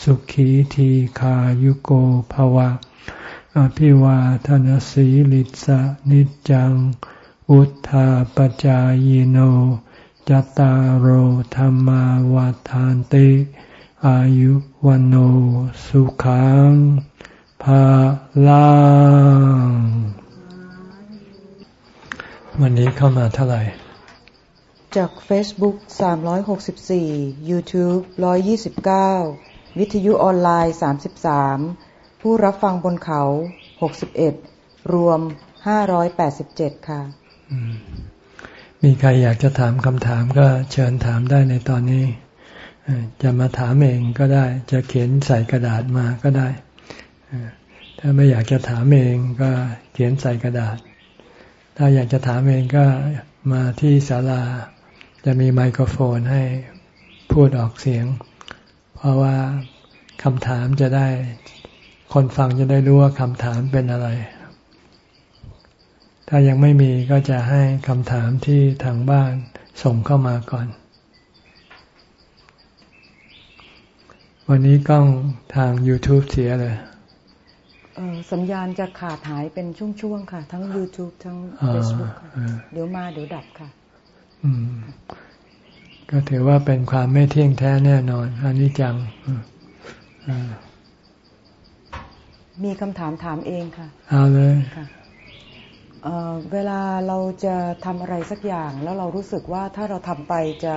สุขีทีขายุโกภวะ อภิวาทนสีลิสะนิจัง อุทธาปจายโนจตารโหธรรมาวาทานติ อายุวันโอสุขังภาลังวันนี้เข้ามาเท่าไหร่ จาก Facebook 364 YouTube 129 วิทยุออนไลน์ 33 ผู้รับฟังบนเขา 61 รวม 587 ค่ะ มีใครอยากจะถามคำถามก็เชิญถามได้ในตอนนี้ จะมาถามเองก็ได้ จะเขียนใส่กระดาษมาก็ได้ ถ้าไม่อยากจะถามเองก็เขียนใส่กระดาษ ถ้าอยากจะถามเองก็มาที่ศาลา จะมีไมโครโฟนให้พูดออกเสียง ราะว่าคำถามจะได้ คนฟังจะได้รู้ว่าคำถามเป็นอะไร ถ้ายังไม่มีก็จะให้คำถามที่ทางบ้านส่งเข้ามาก่อน วันนี้กล้องทาง YouTube เสียเลยสัญญาณจะขาดหายเป็นช่วงๆค่ะ ทั้ง YouTube ทั้ง Facebook ค่ะเดี๋ยวมาเดี๋ยวดับค่ะ ก็ถือว่าเป็นความไม่เที่ยงแท้แน่นอนอันนี้จังมีคำถามถามเองค่ะ เอาเลยค่ะเวลาเราจะทำอะไรสักอย่าง แล้วเรารู้สึกว่าถ้าเราทำไปจะ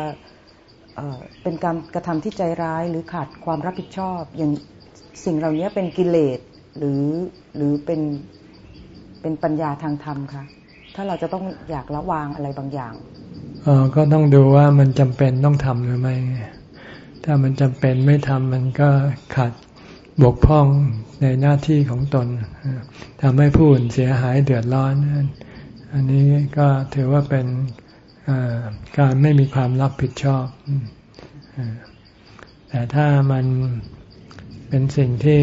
เป็นการกระทำที่ใจร้ายหรือขาดความรับผิดชอบ อย่างสิ่งเหล่านี้เป็นกิเลสหรือหรือเป็นเป็นปัญญาทางธรรมคะ ถ้าเราจะต้องอยากละวางอะไรบางอย่างออก็ต้องดูว่ามันจำเป็นต้องทำหรือไม่ ถ้ามันจำเป็นไม่ทำมันก็ขัดบกพร่องในหน้าที่ของตนทำให้ผู้อื่นเสียหายเดือดร้อน อันนี้ก็ถือว่าเป็นการไม่มีความรับผิดชอบ แต่ถ้ามันเป็นสิ่งที่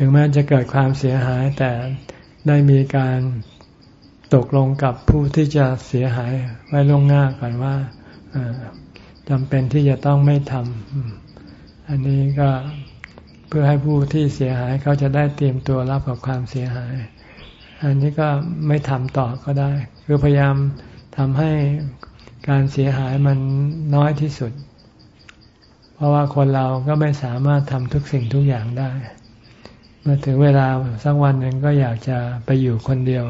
ถึงแม้จะเกิดความเสียหายแต่ได้มีการตกลงกับผู้ที่จะเสียหายไว้ล่วงหน้าก่อนว่าจำเป็นที่จะต้องไม่ทำอันนี้ก็เพื่อให้ผู้ที่เสียหายเขาจะได้เตรียมตัวรับกับความเสียหาย อันนี้ก็ไม่ทำต่อก็ได้ คือพยายามทำให้การเสียหายมันน้อยที่สุด เพราะว่าคนเราก็ไม่สามารถทำทุกสิ่งทุกอย่างได้ มื่อถึงเวลาสักวันหนึ่งก็อยากจะไปอยู่คนเดียว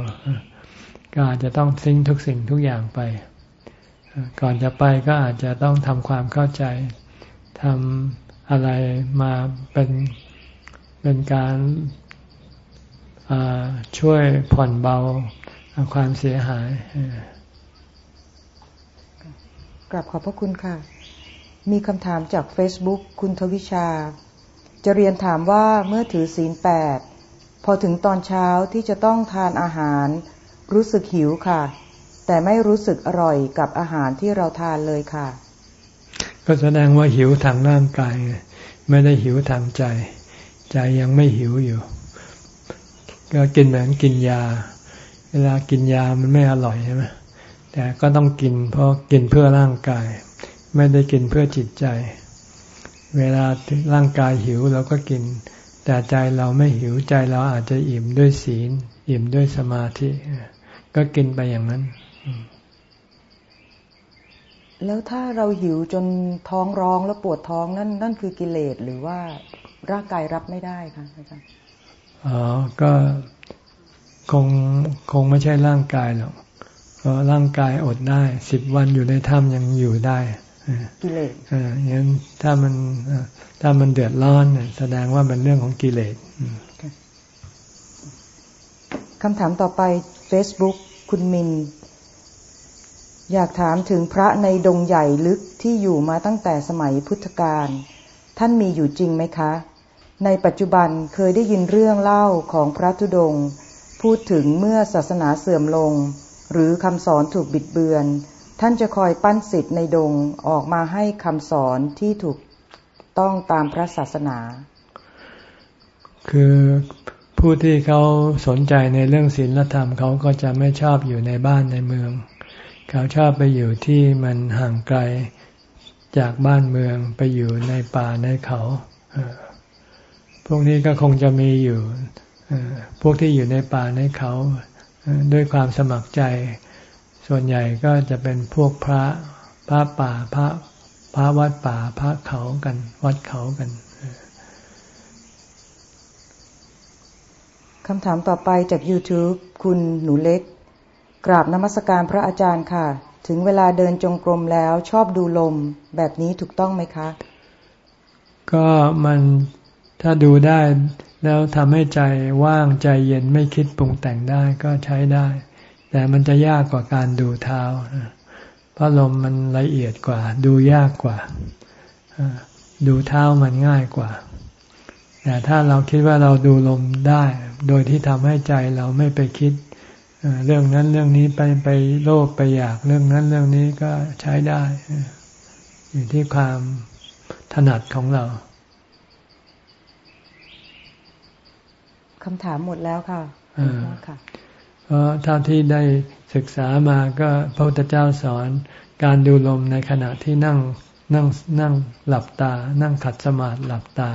ก็อาจจะต้องทิ้งทุกสิ่งทุกอย่างไป ก่อนจะไปก็อาจจะต้องทำความเข้าใจทำอะไรมาเป็นเป็นการช่วยผ่อนเบาความเสียหายกลับขอบพระคุณค่ะ มีคำถามจาก Facebook คุณทวิชา จะเรียนถามว่าเมื่อถือศีลแปดพอถึงตอนเช้าที่จะต้องทานอาหาร รู้สึกหิวค่ะ แต่ไม่รู้สึกอร่อยกับอาหารที่เราทานเลยค่ะ ก็แสดงว่าหิวทางร่างกาย ไม่ได้หิวทางใจ ใจยังไม่หิวอยู่ ก็กินเหมือนกินยา เวลากินยามันไม่อร่อยใช่ไหมแต่ก็ต้องกินเพราะกินเพื่อร่างกาย ไม่ได้กินเพื่อจิตใจ เวลาร่างกายหิวเราก็กิน แต่ใจเราไม่หิวใจเราอาจจะอิ่มด้วยศีล อิ่มด้วยสมาธิ ก็กินไปอย่างนั้น แล้วถ้าเราหิวจนท้องร้องแล้วปวดท้องนั่นนั่นคือกิเลสหรือว่าร่างกายรับไม่ได้คะอาจารย์อ๋อก็คงคงไม่ใช่ร่างกายหรอกเพราะร่างกายอดได้สิบวันอยู่ในถ้ำยังอยู่ได้ กิเลสอ่าอย่างนั้นถ้ามันถ้ามันเดือดร้อนแสดงว่าเป็นเรื่องของกิเลสคำถามต่อไป Facebook คุณมิน อยากถามถึงพระในดงใหญ่ลึกที่อยู่มาตั้งแต่สมัยพุทธกาลท่านมีอยู่จริงไหมคะ ในปัจจุบันเคยได้ยินเรื่องเล่าของพระธุดง พูดถึงเมื่อศาสนาเสื่อมลง หรือคำสอนถูกบิดเบือน ท่านจะคอยปั้นสิทธิ์ในดงออกมาให้คำสอนที่ถูกต้องตามพระศาสนา คือผู้ที่เขาสนใจในเรื่องศีลธรรมเขาก็จะไม่ชอบอยู่ในบ้านในเมือง เขาชอบไปอยู่ที่มันห่างไกลจากบ้านเมืองไปอยู่ในป่าในเขา พวกนี้ก็คงจะมีอยู่ พวกที่อยู่ในป่าในเขาด้วยความสมัครใจ ส่วนใหญ่ก็จะเป็นพวกพระพระป่าพระพระวัดป่าพระเขากัน วัดเขากันคำถามต่อไปจาก YouTube คุณหนูเล็ก กราบนมัสการพระอาจารย์ค่ะ ถึงเวลาเดินจงกรมแล้วชอบดูลมแบบนี้ถูกต้องไหมคะ ก็มันถ้าดูได้แล้วทำให้ใจว่างใจเย็นไม่คิดปรุงแต่งได้ก็ใช้ได้ แต่มันจะยากกว่าการดูเท้าเพราะลมมันละเอียดกว่า ดูยากกว่า ดูเท้ามันง่ายกว่า แต่ถ้าเราคิดว่าเราดูลมได้ โดยที่ทำให้ใจเราไม่ไปคิดเรื่องนั้นเรื่องนี้ไปไปโลภไปอยากเรื่องนั้นเรื่องนี้ก็ใช้ได้ อยู่ที่ความถนัดของเราคำถามหมดแล้วค่ะ เพราะเท่าที่ได้ศึกษามาก็พระพุทธเจ้าสอนการดูลมในขณะที่นั่งนั่งนั่งหลับตา นั่งขัดสมาธิหลับตา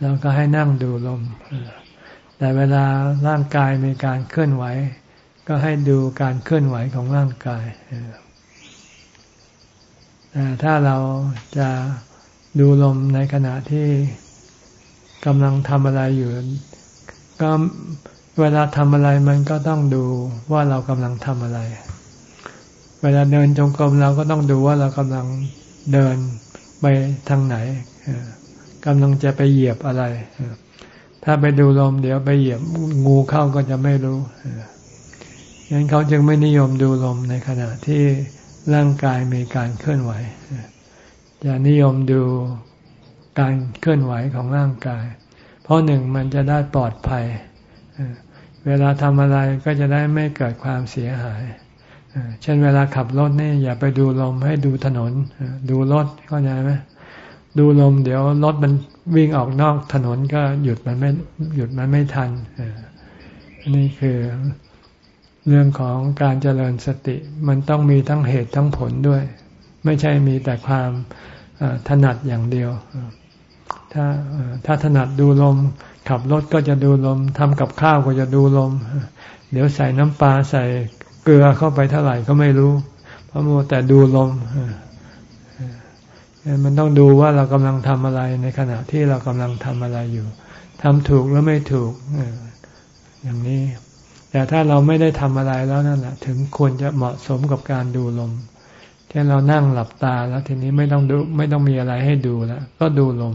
แล้วก็ให้นั่งดูลม แต่เวลาร่างกายมีการเคลื่อนไหว ก็ให้ดูการเคลื่อนไหวของร่างกายแต่ถ้าเราจะดูลมในขณะที่กำลังทำอะไรอยู่ ก็ เวลาทำอะไรมันก็ต้องดูว่าเรากำลังทำอะไร เวลาเดินจงกรมเราก็ต้องดูว่าเรากำลังเดินไปทางไหนกำลังจะไปเหยียบอะไร ถ้าไปดูลมเดี๋ยวไปเหยียบงูเข้าก็จะไม่รู้งั้นเขาจึงไม่นิยมดูลมในขณะที่ร่างกายมีการเคลื่อนไหวอย่านิยมดูการเคลื่อนไหวของร่างกาย เพราะหนึ่งมันจะได้ปลอดภัย เวลาทำอะไรก็จะได้ไม่เกิดความเสียหาย เช่นเวลาขับรถนี่อย่าไปดูลมให้ดูถนน ดูรถเข้าใจไหมดูลมเดี๋ยวรถมันวิ่งออกนอกถนนก็หยุดมันไม่หยุดมันไม่ทันนี่คือเรื่องของการเจริญสติ มันต้องมีทั้งเหตุทั้งผลด้วย ไม่ใช่มีแต่ความถนัดอย่างเดียว ถ้าถ้าถนัดดูลม ขับรถก็จะดูลมทำกับข้าวก็จะดูลม เดี๋ยวใส่น้ำปลาใส่เกลือเข้าไปเท่าไหร่ก็ไม่รู้ เพราะมัวแต่ดูลมมันต้องดูว่าเรากำลังทำอะไรในขณะที่เรากำลังทำอะไรอยู่ทำถูกหรือไม่ถูกอย่างนี้ แต่ถ้าเราไม่ได้ทำอะไรแล้วนั่นแหละถึงควรจะเหมาะสมกับการดูลมเช่นเรานั่งหลับตาแล้วทีนี้ไม่ต้องดูไม่ต้องมีอะไรให้ดูแล้วก็ดูลม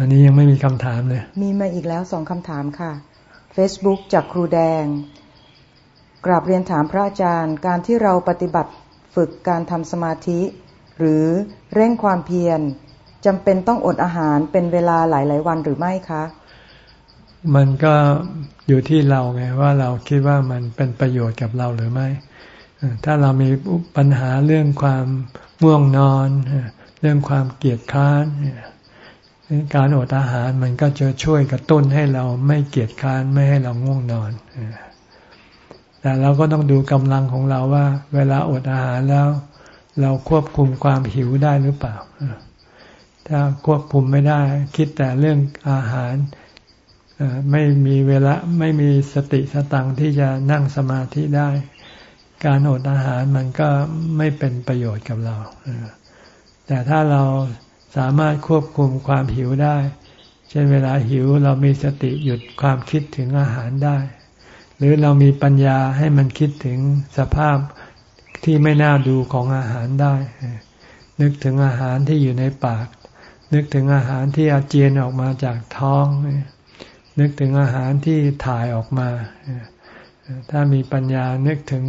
อันนี้ยังไม่มีคำถามเลย มีมาอีกแล้วสองคำถามค่ะ Facebook จากครูแดง กราบเรียนถามพระอาจารย์ การที่เราปฏิบัติฝึกการทำสมาธิ หรือเร่งความเพียรจำเป็นต้องอดอาหารเป็นเวลาหลาย ๆ วันหรือไม่คะ มันก็อยู่ที่เราไงว่าเราคิดว่ามันเป็นประโยชน์กับเราหรือไม่ ถ้าเรามีปัญหาเรื่องความง่วงนอน เรื่องความเกียดค้าน การอดอาหารมันก็จะช่วยกระตุ้นให้เราไม่เกียดค้านไม่ให้เราง่วงนอน แต่เราก็ต้องดูกำลังของเราว่า เวลาอดอาหารแล้ว เราควบคุมความหิวได้หรือเปล่า ถ้าควบคุมไม่ได้ คิดแต่เรื่องอาหารไม่มีเวลาไม่มีสติสตังที่จะนั่งสมาธิได้ การอดอาหารมันก็ไม่เป็นประโยชน์กับเราแต่ถ้าเรา สามารถควบคุมความหิวได้ เช่นเวลาหิวเรามีสติหยุดความคิดถึงอาหารได้ หรือเรามีปัญญาให้มันคิดถึงสภาพที่ไม่น่าดูของอาหารได้ นึกถึงอาหารที่อยู่ในปาก นึกถึงอาหารที่อาเจียนออกมาจากท้อง นึกถึงอาหารที่ถ่ายออกมา ถ้ามีปัญญานึกถึง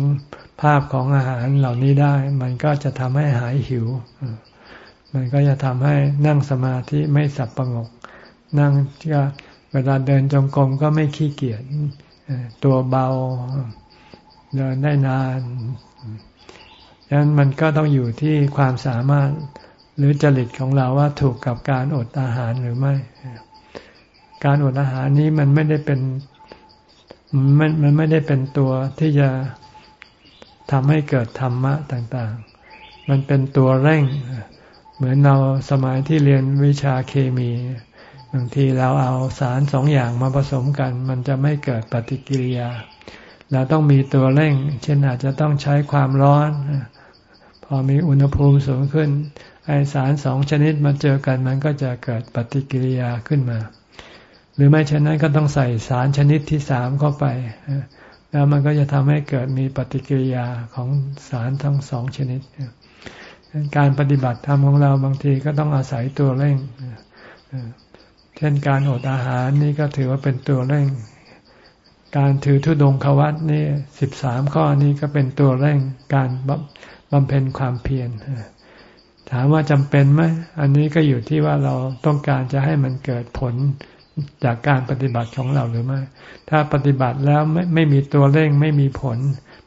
ภาพของอาหารเหล่านี้ได้ มันก็จะทำให้หายหิว มันก็จะทำให้นั่งสมาธิไม่สับประงก นั่งก็เวลาเดินจงกรมก็ไม่ขี้เกียจตัวเบาเดินได้นานดังนั้นมันก็ต้องอยู่ที่ความสามารถหรือจริตของเราว่าถูกกับการอดอาหารหรือไม่ การอดอาหารนี้มันไม่ได้เป็นมันมันไม่ได้เป็นตัวที่จะทำให้เกิดธรรมะต่าง ๆ มันเป็นตัวเร่ง เหมือนเราสมัยที่เรียนวิชาเคมีบางทีเราเอาสารสองอย่างมาผสมกัน มันจะไม่เกิดปฏิกิริยา เราต้องมีตัวเร่ง เช่นอาจจะต้องใช้ความร้อน พอมีอุณหภูมิสูงขึ้น ไอสารสองชนิดมาเจอกันมันก็จะเกิดปฏิกิริยาขึ้นมา หรือไม่เช่นนั้นก็ต้องใส่สารชนิดที่สามเข้าไป แล้วมันก็จะทำให้เกิดมีปฏิกิริยาของสารทั้งสองชนิด การปฏิบัติธรรมของเราบางทีก็ต้องอาศัยตัวเร่งเช่นการอดอาหารนี่ก็ถือว่าเป็นตัวเร่ง การถือธุดงควัตนี่สิบสามข้อนี้ก็เป็นตัวเร่งการบำเพ็ญความเพียรถามว่าจำเป็นไหมอันนี้ก็อยู่ที่ว่าเราต้องการจะให้มันเกิดผลจากการปฏิบัติของเราหรือไม่ ถ้าปฏิบัติแล้วไม่ไม่มีตัวเร่งไม่มีผล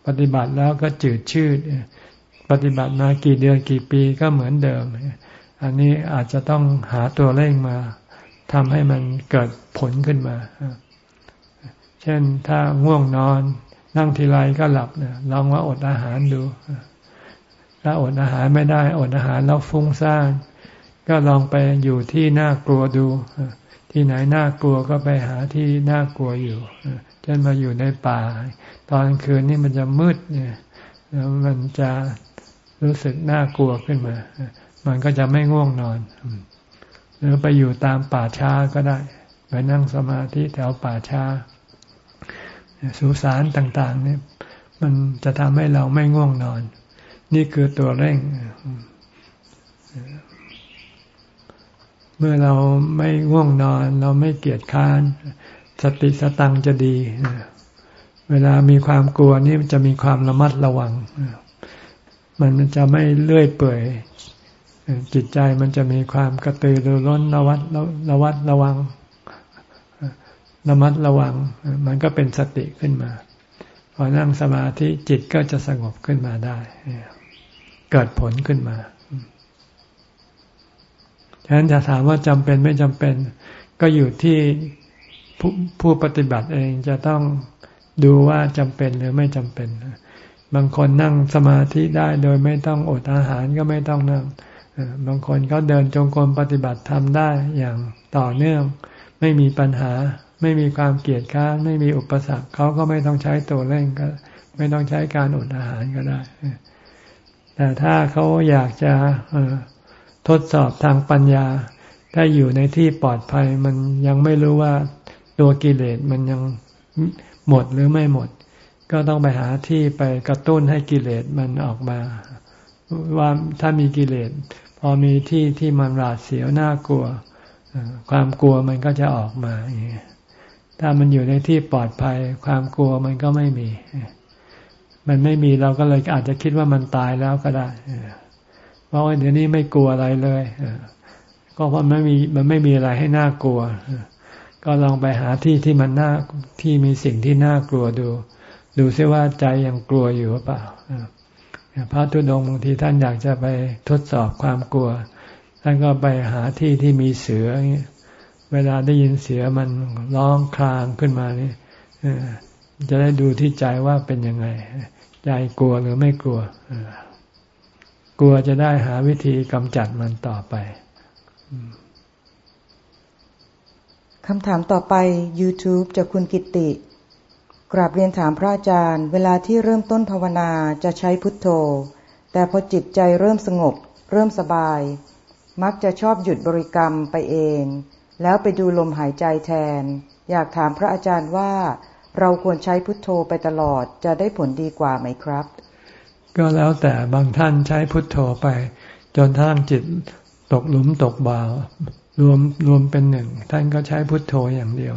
ปฏิบัติแล้วก็จืดชืด ปฏิบัติมากี่เดือนกี่ปีก็เหมือนเดิม อันนี้อาจจะต้องหาตัวเร่งมาทำให้มันเกิดผลขึ้นมา เช่นถ้าง่วงนอน นั่งทีไรก็หลับเนี่ยลองว่าอดอาหารดู ถ้าอดอาหารไม่ได้ อดอาหารแล้วฟุ้งซ่านก็ลองไปอยู่ที่น่ากลัวดู ที่ไหนน่ากลัวก็ไปหาที่น่ากลัวอยู่เช่นมาอยู่ในป่า ตอนคืนนี่มันจะมืดเนี่ยแล้วมันจะ รู้สึกน่ากลัวขึ้นมา มันก็จะไม่ง่วงนอน หรือไปอยู่ตามป่าช้าก็ได้ ไปนั่งสมาธิแถวป่าช้า สุสานต่างๆเนี่ยมันจะทำให้เราไม่ง่วงนอน นี่คือตัวเร่ง เมื่อเราไม่ง่วงนอน เราไม่เกียจค้าน สติสตังจะดี เวลามีความกลัวนี่จะมีความระมัดระวัง มันจะไม่เลื่อยเปื่อยจิตใจมันจะมีความกระตือรือร้นระวัดระวัดระวังระมัดระวัง มันก็เป็นสติขึ้นมา พอนั่งสมาธิจิตก็จะสงบขึ้นมาได้ เกิดผลขึ้นมาฉะนั้นจะถามว่าจำเป็นไม่จำเป็น ก็อยู่ที่ผู้ผู้ปฏิบัติเองจะต้องดูว่าจำเป็นหรือไม่จำเป็น บางคนนั่งสมาธิได้โดยไม่ต้องอดอาหารก็ไม่ต้องนั่งบางคนเขาเดินจงกรมปฏิบัติทำได้อย่างต่อเนื่อง ไม่มีปัญหา ไม่มีความเกียดค้านไม่มีอุปสรรคเขาก็ไม่ต้องใช้ตัวเร่งก็ ไม่ต้องใช้การอดอาหารก็ได้ แต่ถ้าเขาอยากจะทดสอบทางปัญญา ถ้าอยู่ในที่ปลอดภัยมันยังไม่รู้ว่าตัวกิเลสมันยังหมดหรือไม่หมด ก็ต้องไปหาที่ไปกระตุ้นให้กิเลสมันออกมา ว่าถ้ามีกิเลสพอมีที่ที่มันหลาดเสียวน่ากลัว ความกลัวมันก็จะออกมาถ้ามันอยู่ในที่ปลอดภัย ความกลัวมันก็ไม่มี มันไม่มีเราก็เลยอาจจะคิดว่ามันตายแล้วก็ได้เพราะว่าเดี๋ยวนี้ไม่กลัวอะไรเลยก็เพราะไม่มีมันไม่มีอะไรให้น่ากลัว ก็ลองไปหาที่ที่มันน่าที่มีสิ่งที่น่ากลัวดู ดูซิว่าใจยังกลัวอยู่หรือเปล่าพระทุดงบางทีท่านอยากจะไปทดสอบความกลัว ท่านก็ไปหาที่ที่มีเสือเวลาได้ยินเสือมันร้องคลางขึ้นมานี่จะได้ดูที่ใจว่าเป็นยังไง ใจกลัวหรือไม่กลัวกลัวจะได้หาวิธีกำจัดมันต่อไปคำถามต่อไป YouTube จากคุณกิติ กราบเรียนถามพระอาจารย์ เวลาที่เริ่มต้นภาวนาจะใช้พุทโธ แต่พอจิตใจเริ่มสงบ เริ่มสบาย มักจะชอบหยุดบริกรรมไปเอง แล้วไปดูลมหายใจแทน อยากถามพระอาจารย์ว่า เราควรใช้พุทโธไปตลอดจะได้ผลดีกว่าไหมครับ ก็แล้วแต่บางท่านใช้พุทโธไป จนทั้งจิตตกหลุมตกบ่าวรวมรวมเป็นหนึ่ง ท่านก็ใช้พุทโธอย่างเดียว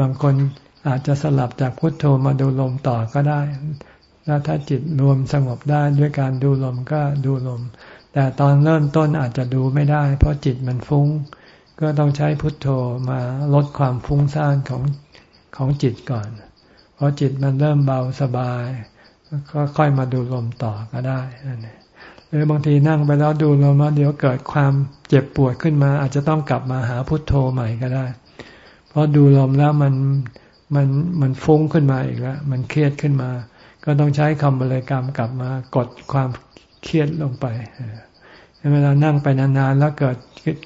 บางคน อาจจะสลับจากพุทโธมาดูลมต่อก็ได้ แล้วถ้าจิตรวมสงบได้ด้วยการดูลมก็ดูลม แต่ตอนเริ่มต้นอาจจะดูไม่ได้ เพราะจิตมันฟุง้ง ก็ต้องใช้พุทโธมาลดความฟุ้งซ่านของของจิตก่อน เพราะจิตมันเริ่มเบาสบาย ก็ค่อยมาดูลมต่อก็ได้นั่นเองหรือบางทีนั่งไปแล้วดูลมแล้วเดี๋ยวเกิดความเจ็บปวดขึ้นมา อาจจะต้องกลับมาหาพุทโธใหม่ก็ได้ เพราะดูลมแล้วมัน มันมันฟุ้งขึ้นมาอีกแล้ว มันเครียดขึ้นมา ก็ต้องใช้คำบริกรรมกลับมากดความเครียดลงไปเวลานั่งไปนานๆแล้วเกิด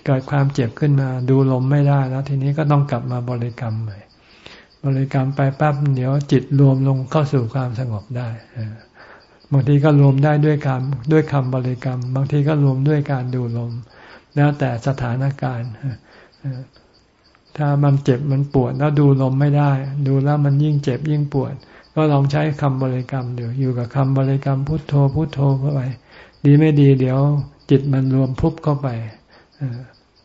เกิดความเจ็บขึ้นมา ดูลมไม่ได้แล้ว ทีนี้ก็ต้องกลับมาบริกรรมใหม่บริกรรมไปปั๊บเดี๋ยวจิตรวมลงเข้าสู่ความสงบได้บางทีก็รวมได้ด้วยคำด้วยคำบริกรรม บางทีก็รวมด้วยการดูลม แล้วแต่สถานการณ์ ถ้ามันเจ็บมันปวดแล้วดูลมไม่ได้ ดูแล้วมันยิ่งเจ็บยิ่งปวด ก็ลองใช้คำบริกรรมอยู่อยู่กับคำบริกรรมพุทโธพุทโธเข้าไปดีไม่ดี เดี๋ยวจิตมันรวมพุบเข้าไป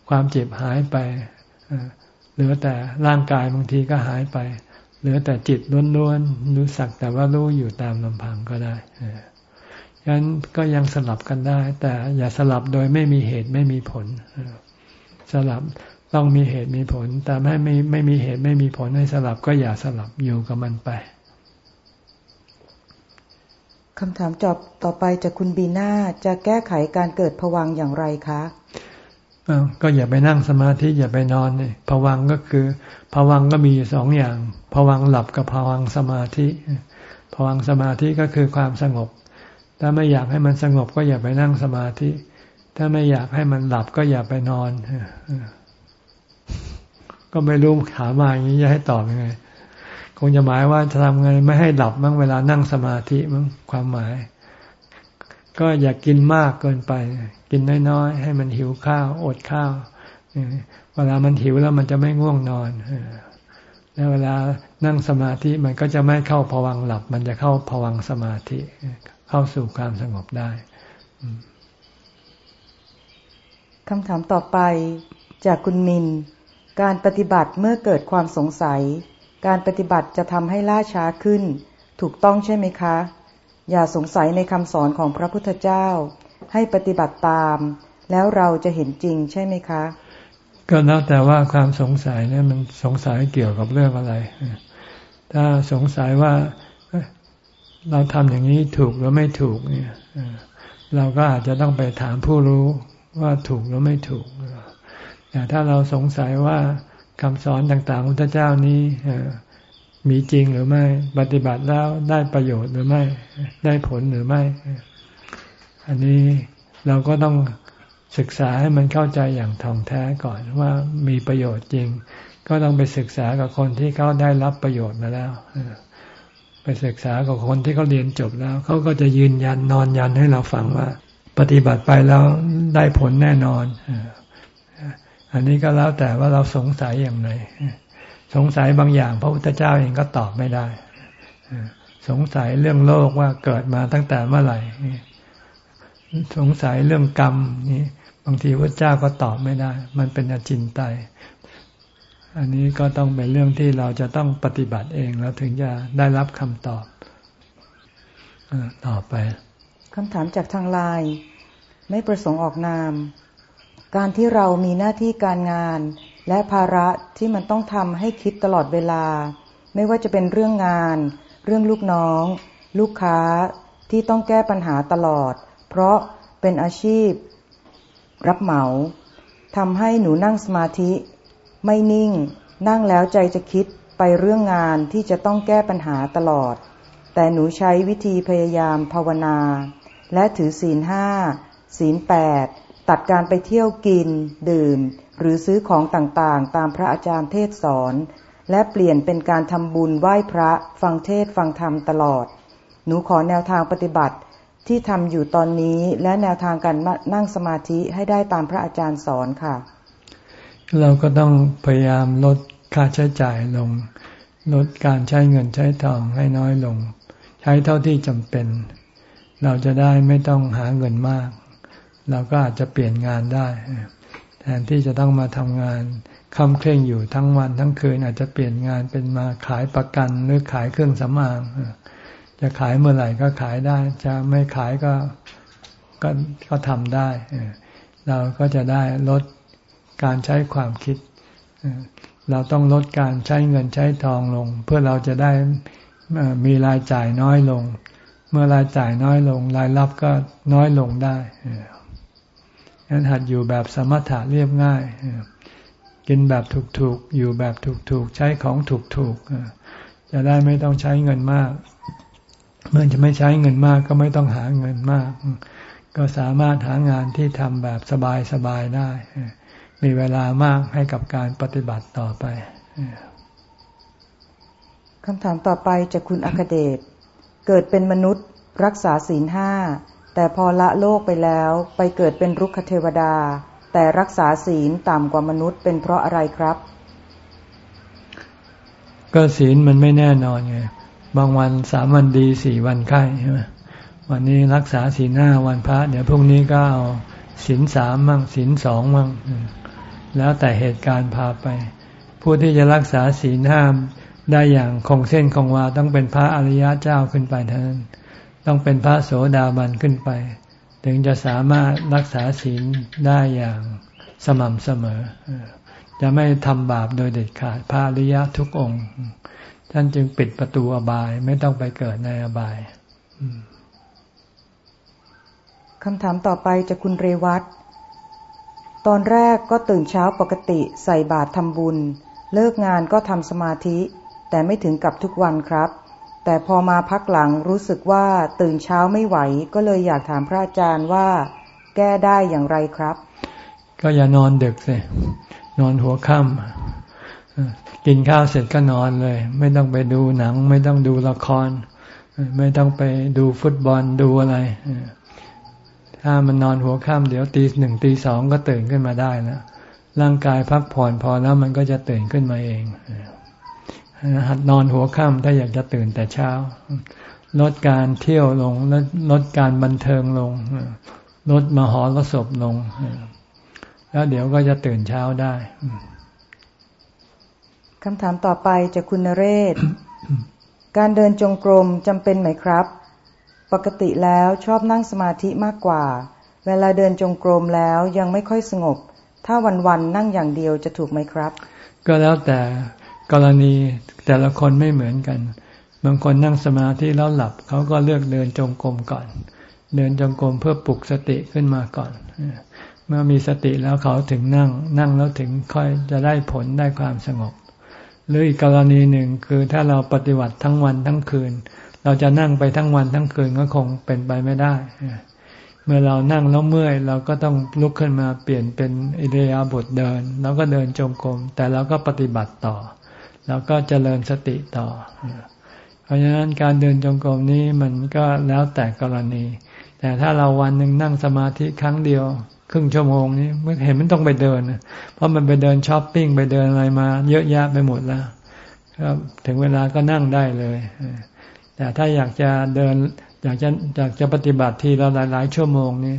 ความเจ็บหายไปเหลือแต่ร่างกายบางทีก็หายไป เหลือแต่จิตล้วนๆรู้สักแต่ว่ารู้อยู่ตามลำพังก็ได้ฉะนั้นก็ยังสลับกันได้ แต่อย่าสลับโดยไม่มีเหตุไม่มีผลสลับ ต้องมีเหตุมีผล แต่ไม่ไม่ไม่มีเหตุไม่มีผลให้สลับก็อย่าสลับอยู่กับมันไปคำถามจอบต่อไปจากคุณบีน่าจะแก้ไขการเกิดผวังอย่างไรคะก็อย่าไปนั่งสมาธิอย่าไปนอนเลยผวังก็คือผวังก็มีสองอย่างผวังหลับกับผวังสมาธิผวังสมาธิก็คือความสงบ ถ้าไม่อยากให้มันสงบก็อย่าไปนั่งสมาธิ ถ้าไม่อยากให้มันหลับก็อย่าไปนอน ก็ไม่รู้ถามมาอย่างนี้จะให้ตอบยังไง คงจะหมายว่าจะทำไงไม่ให้หลับมั้งเวลานั่งสมาธิมั้งความหมาย ก็อย่ากกินมากเกินไป กินน้อยๆ ให้มันหิวข้าว อดข้าวเวลามันหิวแล้วมันจะไม่ง่วงนอนแล้วเวลานั่งสมาธิมันก็จะไม่เข้าผวังหลับ มันจะเข้าผวังสมาธิ เข้าสู่ความสงบได้คำถามต่อไปจากคุณมิน การปฏิบัติเมื่อเกิดความสงสัย การปฏิบัติจะทำให้ล่าช้าขึ้น ถูกต้องใช่ไหมคะ อย่าสงสัยในคำสอนของพระพุทธเจ้า ให้ปฏิบัติตาม แล้วเราจะเห็นจริงใช่ไหมคะ ก็แล้วแต่ว่าความสงสัยเนี่ยมันสงสัยเกี่ยวกับเรื่องอะไร ถ้าสงสัยว่าเราทำอย่างนี้ถูกหรือไม่ถูกเนี่ยเราก็อาจจะต้องไปถามผู้รู้ว่าถูกหรือไม่ถูก แต่ถ้าเราสงสัยว่าคำสอนต่างๆของพระเจ้านี้มีจริงหรือไม่ ปฏิบัติแล้วได้ประโยชน์หรือไม่ ได้ผลหรือไม่ อันนี้เราก็ต้องศึกษาให้มันเข้าใจอย่างท่องแท้ก่อนว่ามีประโยชน์จริง ก็ต้องไปศึกษากับคนที่เขาได้รับประโยชน์มาแล้วไปศึกษากับคนที่เขาเรียนจบแล้วเขาก็จะยืนยันนอนยันให้เราฟังว่า ปฏิบัติไปแล้วได้ผลแน่นอนอ อันนี้ก็แล้วแต่ว่าเราสงสัยอย่างไรสงสัยบางอย่าง พระพุทธเจ้าเองก็ตอบไม่ได้สงสัยเรื่องโลกว่าเกิดมาตั้งแต่เมื่อไหร่สงสัยเรื่องกรรมนี่บางทีพระเจ้าก็ตอบไม่ได้ มันเป็นอจินไตยอันนี้ก็ต้องเป็นเรื่องที่เราจะต้องปฏิบัติเองแล้วถึงจะได้รับคำตอบต่อไปคำถามจากทางไลน์ไม่ประสงค์ออกนาม การที่เรามีหน้าที่การงาน และภาระที่มันต้องทำให้คิดตลอดเวลา ไม่ว่าจะเป็นเรื่องงาน เรื่องลูกน้อง ลูกค้าที่ต้องแก้ปัญหาตลอด เพราะเป็นอาชีพ รับเหมาทำให้หนูนั่งสมาธิ ไม่นิ่ง นั่งแล้วใจจะคิดไปเรื่องงานที่จะต้องแก้ปัญหาตลอด แต่หนูใช้วิธีพยายามภาวนา และถือศีลห้าศีลแปด ตัดการไปเที่ยวกิน ดื่ม หรือซื้อของต่างๆ ตามพระอาจารย์เทศสอน และเปลี่ยนเป็นการทำบุญไหว้พระ ฟังเทศฟังธรรมตลอด หนูขอแนวทางปฏิบัติที่ทำอยู่ตอนนี้และแนวทางการนั่งสมาธิให้ได้ตามพระอาจารย์สอนค่ะ เราก็ต้องพยายามลดค่าใช้จ่ายลง ลดการใช้เงินใช้ทองให้น้อยลง ใช้เท่าที่จำเป็น เราจะได้ไม่ต้องหาเงินมาก เราก็อาจจะเปลี่ยนงานได้ แทนที่จะต้องมาทำงานคำเคร่งอยู่ทั้งวันทั้งคืน อาจจะเปลี่ยนงานเป็นมาขายประกันหรือขายเครื่องสำอางจะขายเมื่อไหร่ก็ขายได้ จะไม่ขายก็ก็ก็ทำได้ เราก็จะได้ลดการใช้ความคิด เราต้องลดการใช้เงินใช้ทองลง เพื่อเราจะได้มีรายจ่ายน้อยลง เมื่อรายจ่ายน้อยลง รายรับก็น้อยลงได้ งั้นหัดอยู่แบบสมถะเรียบง่าย กินแบบถูกๆ อยู่แบบถูกๆ ใช้ของถูกๆ จะได้ไม่ต้องใช้เงินมาก เมื่อจะไม่ใช้เงินมากก็ไม่ต้องหาเงินมาก ก็สามารถหางานที่ทำแบบสบายๆ ได้ มีเวลามากให้กับการปฏิบัติต่อไปคำถามต่อไปจากคุณอัคเดช เกิดเป็นมนุษย์รักษาศีลห้า แต่พอละโลกไปแล้วไปเกิดเป็นรุกขเทวดา แต่รักษาศีลต่ำกว่ามนุษย์เป็นเพราะอะไรครับ ก็ศีลมันไม่แน่นอนไงบางวันสามวันดีสี่วันไข้ใช่ไหมวันนี้รักษาศีลห้าวันพระ เดี๋ยวพรุ่งนี้ก็เอาศีลสามมั่งศีลสองมั่งแล้วแต่เหตุการณ์พาไป ผู้ที่จะรักษาศีลห้าได้อย่างคงเส้นคงวาต้องเป็นพระอริยะเจ้าขึ้นไปเท่านั้น ต้องเป็นพระโสดาบันขึ้นไป ถึงจะสามารถรักษาศีลได้อย่างสม่ำเสมอ จะไม่ทำบาปโดยเด็ดขาดพระริยะทุกองค์ ท่านจึงปิดประตูอบายไม่ต้องไปเกิดในอบายคำถามต่อไปจากคุณเรวัตตอนแรกก็ตื่นเช้าปกติใส่บาตรทำบุญ เลิกงานก็ทำสมาธิ แต่ไม่ถึงกับทุกวันครับ แต่พอมาพักหลังรู้สึกว่าตื่นเช้าไม่ไหว ก็เลยอยากถามพระอาจารย์ว่า แก้ได้อย่างไรครับ ก็อย่านอนดึกสินอนหัวค่ำกินข้าวเสร็จก็นอนเลย ไม่ต้องไปดูหนัง ไม่ต้องดูละคร ไม่ต้องไปดูฟุตบอลดูอะไร ถ้ามันนอนหัวค่ำเดี๋ยวตีหนึ่งตีสองก็ตื่นขึ้นมาได้แล้วร่างกายพักผ่อนพอแล้วมันก็จะตื่นขึ้นมาเอง หัดนอนหัวค่ำถ้าอยากจะตื่นแต่เช้า ลดการเที่ยวลง ลดลดการบันเทิงลง ลดมหรสพลง แล้วเดี๋ยวก็จะตื่นเช้าได้คำถามต่อไปจากคุณนเรศ การเดินจงกรมจำเป็นไหมครับ ปกติแล้วชอบนั่งสมาธิมากกว่า เวลาเดินจงกรมแล้วยังไม่ค่อยสงบ ถ้าวันๆนั่งอย่างเดียวจะถูกไหมครับ ก็แล้วแต่ กรณีแต่ละคนไม่เหมือนกัน บางคนนั่งสมาธิแล้วหลับเขาก็เลือกเดินจงกรมก่อน เดินจงกรมเพื่อปลุกสติขึ้นมาก่อน เมื่อมีสติแล้วเขาถึงนั่ง นั่งแล้วถึงค่อยจะได้ผลได้ความสงบ หรืออีกกรณีหนึ่งคือถ้าเราปฏิบัติทั้งวันทั้งคืน เราจะนั่งไปทั้งวันทั้งคืนก็คงเป็นไปไม่ได้เมื่อเรานั่งแล้วเมื่อยเราก็ต้องลุกขึ้นมาเปลี่ยนเป็นอิเดียบทเดิน แล้วก็เดินจงกรมแต่เราก็ปฏิบัติต่อ แล้วก็เจริญสติต่อ เพราะฉะนั้นการเดินจงกรมนี้มันก็แล้วแต่กรณี แต่ถ้าเราวันหนึ่งนั่งสมาธิครั้งเดียว ครึ่งชั่วโมงนี้ไม่เห็นมันต้องไปเดิน เพราะมันไปเดินช้อปปิ้งไปเดินอะไรมา เยอะแยะไปหมดแล้วครับถึงเวลาก็นั่งได้เลย แต่ถ้าอยากจะเดินอยากจะอยากจะปฏิบัติทีละหลาย ๆ ชั่วโมงนี้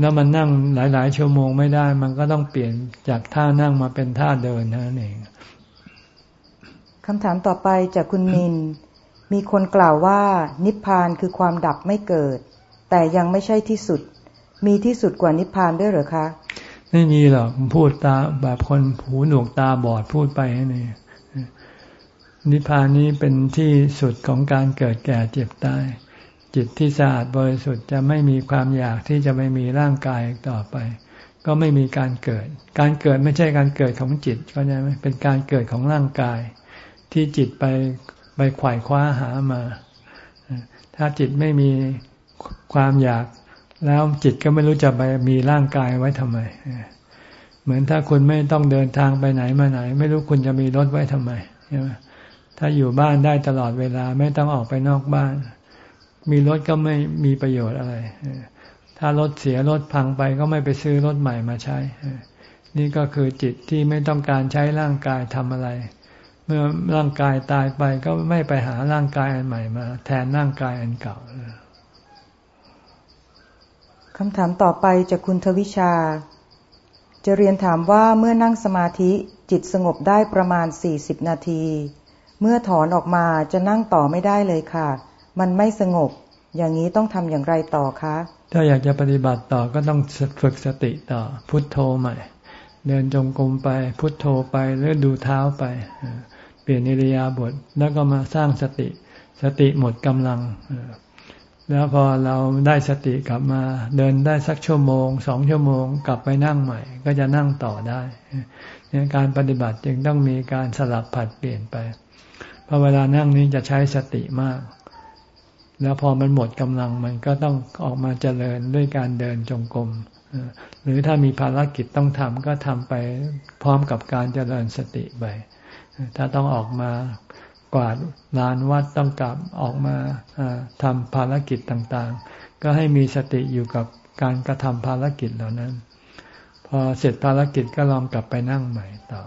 แล้วมันนั่งหลาย ๆ ชั่วโมงไม่ได้ มันก็ต้องเปลี่ยนจากท่านั่งมาเป็นท่าเดินนั่นเอง คำถามต่อไปจากคุณมิน มีคนกล่าวว่า นิพพานคือความดับไม่เกิด แต่ยังไม่ใช่ที่สุด มีที่สุดกว่านิพพานด้วยหรือคะ ไม่มีหรอกพูดตาแบบคนหูหนวกตาบอดพูดไปนี่นิพพานนี้เป็นที่สุดของการเกิดแก่เจ็บตาย จิตที่สะอาดบริสุทธิ์จะไม่มีความอยากที่จะไม่มีร่างกายต่อไป ก็ไม่มีการเกิด การเกิดไม่ใช่การเกิดของจิตก็ใช่ไหมเป็นการเกิดของร่างกาย ที่จิตไปไปไขว่คว้าหามา ถ้าจิตไม่มีความอยากแล้วจิตก็ไม่รู้จะไปมีร่างกายไว้ทำไม เหมือนถ้าคุณไม่ต้องเดินทางไปไหนมาไหน ไม่รู้คุณจะมีรถไว้ทำไมใช่ไหมถ้าอยู่บ้านได้ตลอดเวลาไม่ต้องออกไปนอกบ้าน มีรถก็ไม่มีประโยชน์อะไร ถ้ารถเสียรถพังไปก็ไม่ไปซื้อรถใหม่มาใช้ นี่ก็คือจิตที่ไม่ต้องการใช้ร่างกายทำอะไร มื่อร่างกายตายไปก็ไม่ไปหาร่างกายอันใหม่มา แทนร่างกายอันเก่าคำถามต่อไปจากคุณทวิชา จะเรียนถามว่าเมื่อนั่งสมาธิจิตสงบได้ประมาณสี่สิบนาที เมื่อถอนออกมาจะนั่งต่อไม่ได้เลยค่ะ มันไม่สงบ อย่างนี้ต้องทำอย่างไรต่อคะ ถ้าอยากจะปฏิบัติต่อก็ต้องฝึกสติต่อ พุทโธใหม่ เดินจงกรมไป พุทโธไปหรือดูเท้าไป เปลี่ยนอิริยาบถแล้วก็มาสร้างสติ สติหมดกำลัง แล้วพอเราได้สติกลับมาเดินได้สักชั่วโมงสองชั่วโมง กลับไปนั่งใหม่ ก็จะนั่งต่อได้เนี่ยการปฏิบัติจึงต้องมีการสลับผัดเปลี่ยนไปเพราะเวลานั่งนี้จะใช้สติมาก แล้วพอมันหมดกำลังมันก็ต้องออกมาเจริญด้วยการเดินจงกรมหรือถ้ามีภารกิจต้องทำก็ทำไปพร้อมกับการเจริญสติไป ถ้าต้องออกมากวาดลานวัดต้องกลับออกมาทำภารกิจต่างๆ ก็ให้มีสติอยู่กับการกระทำภารกิจเหล่านั้น พอเสร็จภารกิจก็ลองกลับไปนั่งใหม่ต่อ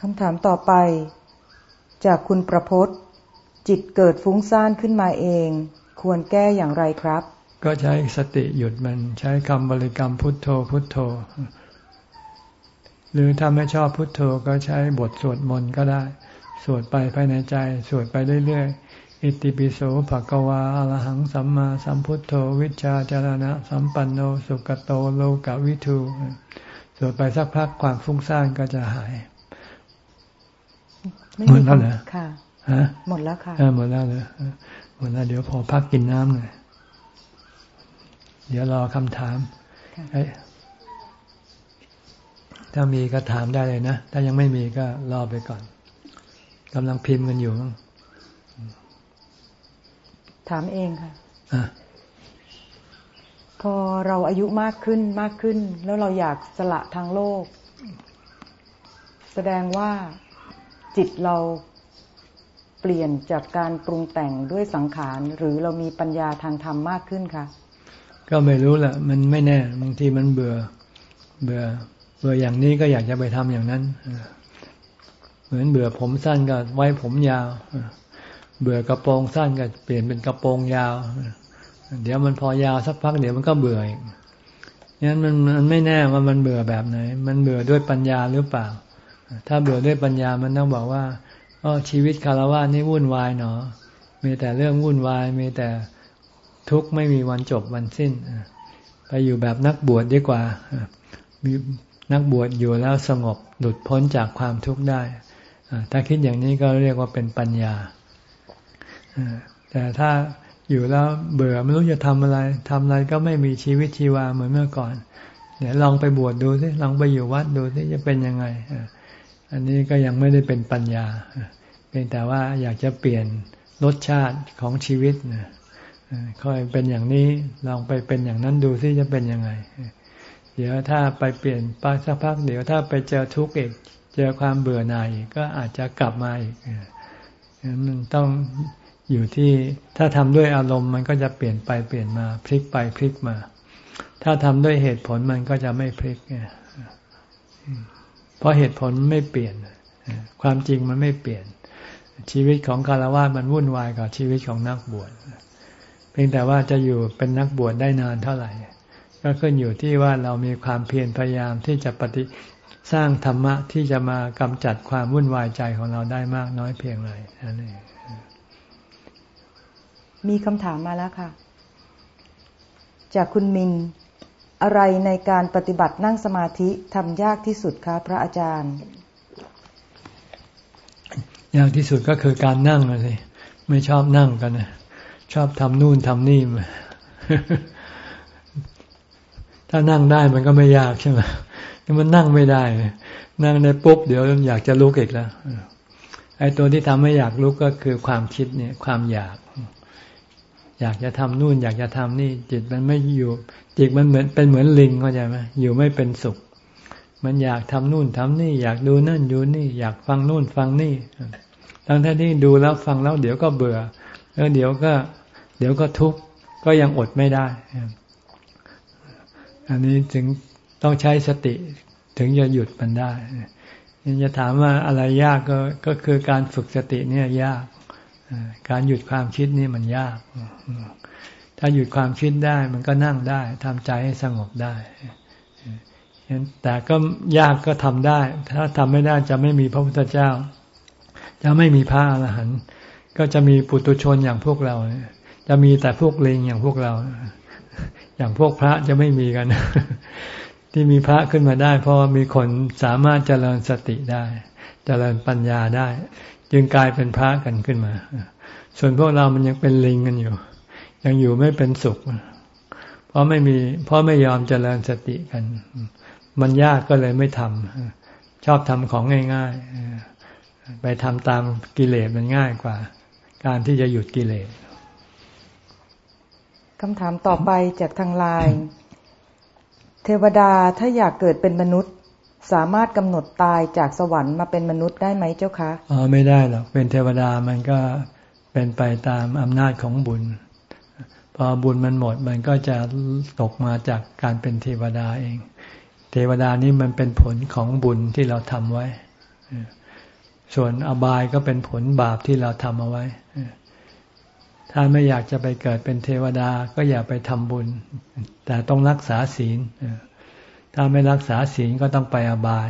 คำถามต่อไป จากคุณประพศจิตเกิดฟุ้งซ่านขึ้นมาเอง ควรแก้อย่างไรครับ ก็ใช้สติหยุดมันใช้คำบริกรรมพุทโธพุทโธ หรือถ้าไม่ชอบพุทโธก็ใช้บทสวดมนต์ก็ได้ สวดไปภายในใจ สวดไปเรื่อยๆ อิติปิโสภะกวาอรหังสัมมาสัมพุทโธ วิชาจารณะ สัมปันโนสุกโตโลกวิทูสวดไปสักพักความฟุ้งซ่านก็จะหายหมดแล้วเหรอค่ะฮะหมดแล้วค่ะหมดแล้วเลยหมดแล้วเดี๋ยวพอพักกินน้ำหน่อยเดี๋ยวรอคำถาม ถ้ามีก็ถามได้เลยนะ ถ้ายังไม่มีก็รอไปก่อนกำลังพิมพ์กันอยู่ ถามเองค่ะพอเราอายุมากขึ้นมากขึ้น แล้วเราอยากสละทางโลก แสดงว่าจิตเราเปลี่ยนจากการปรุงแต่งด้วยสังขาร หรือเรามีปัญญาทางธรรมมากขึ้นคะก็ไม่รู้แหละมันไม่แน่บางทีมันเบื่อ เบื่อ เบื่ออย่างนี้ก็อยากจะไปทำอย่างนั้น เหมือนเบื่อผมสั้นก็ไว้ผมยาว เบื่อกระโปรงสั้นก็เปลี่ยนเป็นกระโปรงยาว เดี๋ยวมันพอยาวสักพักเดี๋ยวมันก็เบื่ออีกงั้นมันมันไม่แน่ว่ามันเบื่อแบบไหน มันเบื่อด้วยปัญญาหรือเปล่า ถ้าเบื่อด้วยปัญญามันต้องบอกว่าอ๋อชีวิตคารวะนี่วุ่นวายเนาะมีแต่เรื่องวุ่นวาย มีแต่ทุกข์ไม่มีวันจบวันสิ้น ไปอยู่แบบนักบวชดีกว่ามี นักบวชอยู่แล้วสงบหลุดพ้นจากความทุกข์ได้ ถ้าคิดอย่างนี้ก็เรียกว่าเป็นปัญญา แต่ถ้าอยู่แล้วเบื่อไม่รู้จะทำอะไรทำอะไรก็ไม่มีชีวิตชีวาเหมือนเมื่อก่อนเดี๋ยวลองไปบวชดดูสิลองไปอยู่วัดดูสิจะเป็นยังไง อันนี้ก็ยังไม่ได้เป็นปัญญาเพียงแต่ว่าอยากจะเปลี่ยนรสชาติของชีวิตนะค่อยเป็นอย่างนี้ลองไปเป็นอย่างนั้นดูซิจะเป็นยังไง เดี๋ยวถ้าไปเปลี่ยนไปสักพัก เดี๋ยวถ้าไปเจอทุกข์อีก เจอความเบื่อหน่ายก็อาจจะกลับมาอีกมันต้องอยู่ที่ถ้าทำด้วยอารมณ์มันก็จะเปลี่ยนไปเปลี่ยนมา พลิกไปพลิกมา ถ้าทำด้วยเหตุผลมันก็จะไม่พลิกเพราะเหตุผลไม่เปลี่ยน ความจริงมันไม่เปลี่ยน ชีวิตของคารวะมันวุ่นวายกับชีวิตของนักบวชเพียงแต่ว่าจะอยู่เป็นนักบวชได้นานเท่าไหร่ ก็ขึ้นอยู่ที่ว่าเรามีความเพียรพยายามที่จะปฏิสร้างธรรมะที่จะมากำจัดความวุ่นวายใจของเราได้มากน้อยเพียงไรนั่นเองมีคำถามมาแล้วค่ะ จากคุณมิน อะไรในการปฏิบัตินั่งสมาธิทำยากที่สุดคะพระอาจารย์ยากที่สุดก็คือการนั่งเลยไม่ชอบนั่งกันนะชอบทำนู่นทำนี่มา ถ้านั่งได้มันก็ไม่ยากใช่ไหมมันนั่งไม่ได้ นั่งในปุ๊บเดี๋ยวอยากจะลุกอีกแล้วไอ้ตัวที่ทำให้อยากลุกก็คือความคิดเนี่ย ความอยาก อยากจะทำนู่น อยากจะทำนี่ จิตมันไม่อยู่ จิตมันเหมือนเป็นเหมือนลิงเข้าใจไหมอยู่ไม่เป็นสุข มันอยากทำนู่นทำนี่ อยากดูนั่นดูนี่ อยากฟังนู่นฟังนี่ทั้งที่ดูแล้วฟังแล้วเดี๋ยวก็เบื่อแล้วเดี๋ยวก็ เดี๋ยวก็ทุกข์ก็ยังอดไม่ได้ อันนี้ถึงต้องใช้สติถึงจะหยุดมันได้ยังจะถามว่าอะไรยากก็ก็คือการฝึกสติเนี่ยยาก การหยุดความคิดนี่มันยาก ถ้าหยุดความคิดได้มันก็นั่งได้ทำใจให้สงบได้ แต่ก็ยากก็ทำได้ ถ้าทำไม่ได้จะไม่มีพระพุทธเจ้า จะไม่มีพระอรหันต์ก็จะมีปุตุชนอย่างพวกเรา จะมีแต่พวกเลงอย่างพวกเรา อย่างพวกพระจะไม่มีกัน ที่มีพระขึ้นมาได้ เพราะมีคนสามารถเจริญสติได้ เจริญปัญญาได้ จึงกลายเป็นพระกันขึ้นมา ส่วนพวกเรามันยังเป็นลิงกันอยู่ ยังอยู่ไม่เป็นสุข เพราะไม่มี เพราะไม่ยอมเจริญสติกัน มันยากก็เลยไม่ทำชอบทำของง่ายๆไปทำตามกิเลสมันง่ายกว่า การที่จะหยุดกิเลส คำถามต่อไปจากทางไลน์เทวดาถ้าอยากเกิดเป็นมนุษย์ สามารถกำหนดตายจากสวรรค์มาเป็นมนุษย์ได้ไหมเจ้าคะอ๋อไม่ได้หรอกเป็นเทวดามันก็เป็นไปตามอำนาจของบุญ พอบุญมันหมดมันก็จะตกมาจากการเป็นเทวดาเอง เทวดานี้มันเป็นผลของบุญที่เราทำไว้ ส่วนอบายก็เป็นผลบาปที่เราทำเอาไว้ ถ้าไม่อยากจะไปเกิดเป็นเทวดาก็อย่าไปทำบุญ แต่ต้องรักษาศีล ถ้าไม่รักษาศีลก็ต้องไปอบาย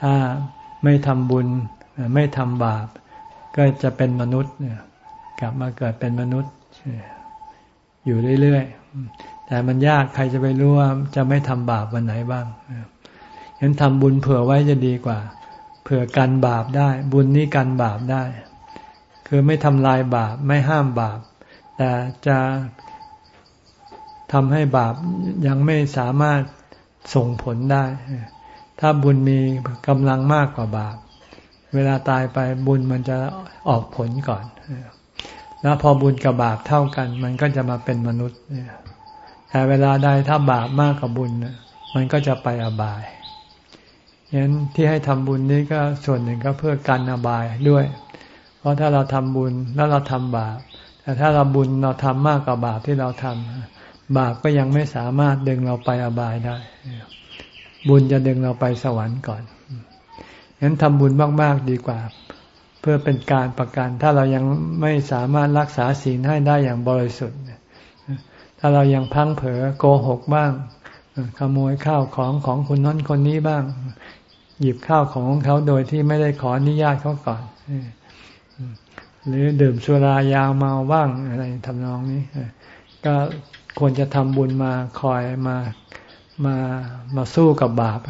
ถ้าไม่ทำบุญไม่ทำบาป ก็จะเป็นมนุษย์กลับมาเกิดเป็นมนุษย์ อยู่เรื่อยๆ แต่มันยากใครจะไปรู้ว่าจะไม่ทำบาปวันไหนบ้างฉะนั้นทำบุญเผื่อไว้จะดีกว่า เผื่อกันบาปได้ บุญนี้กันบาปได้ คือไม่ทำลายบาปไม่ห้ามบาป แต่จะทำให้บาปยังไม่สามารถส่งผลได้ ถ้าบุญมีกำลังมากกว่าบาป เวลาตายไปบุญมันจะออกผลก่อน แล้วพอบุญกับบาปเท่ากัน มันก็จะมาเป็นมนุษย์ แต่เวลาใดถ้าบาปมากกว่าบุญ มันก็จะไปอบายยั้นที่ให้ทำบุญนี้ก็ส่วนหนึ่งก็เพื่อกันอบายด้วย ราะถ้าเราทำบุญแล้วเราทำบาป แต่ถ้าเราบุญเราทำมากกว่าบาปที่เราทำบาปก็ยังไม่สามารถดึงเราไปอบายได้ บุญจะดึงเราไปสวรรค์ก่อนงั้นทำบุญมากๆดีกว่า เพื่อเป็นการประกัน ถ้าเรายังไม่สามารถรักษาศีลให้ได้อย่างบริสุทธิ์ ถ้าเรายังพังเผลอโกหกบ้าง ขโมยข้าวของของคนนั้นคนนี้บ้าง หยิบข้าวของเขาโดยที่ไม่ได้ขออนุญาตเขาก่อน หรือดื่มสุรายาเมาบ้างอะไรทำนองนี้ก็ควรจะทำบุญมาคอยมามามาสู้กับบาป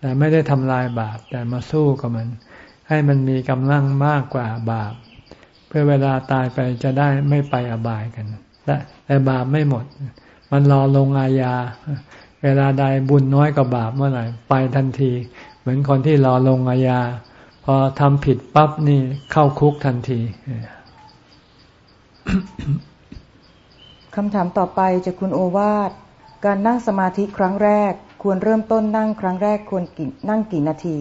แต่ไม่ได้ทำลายบาป แต่มาสู้กับมัน ให้มันมีกำลังมากกว่าบาป เพื่อเวลาตายไปจะได้ไม่ไปอบายกันแต่แต่บาปไม่หมด มันรอลงอาญาเวลาใดบุญน้อยกว่าบาปเมื่อไหร่ไปทันที เหมือนคนที่รอลงอาญา พอทำผิดปั๊บนี่เข้าคุกทันทีคำถามต่อไปจะคุณโอวาทการนั่งสมาธิครั้งแรก ควรเริ่มต้นนั่งครั้งแรกควรนั่งกี่นาที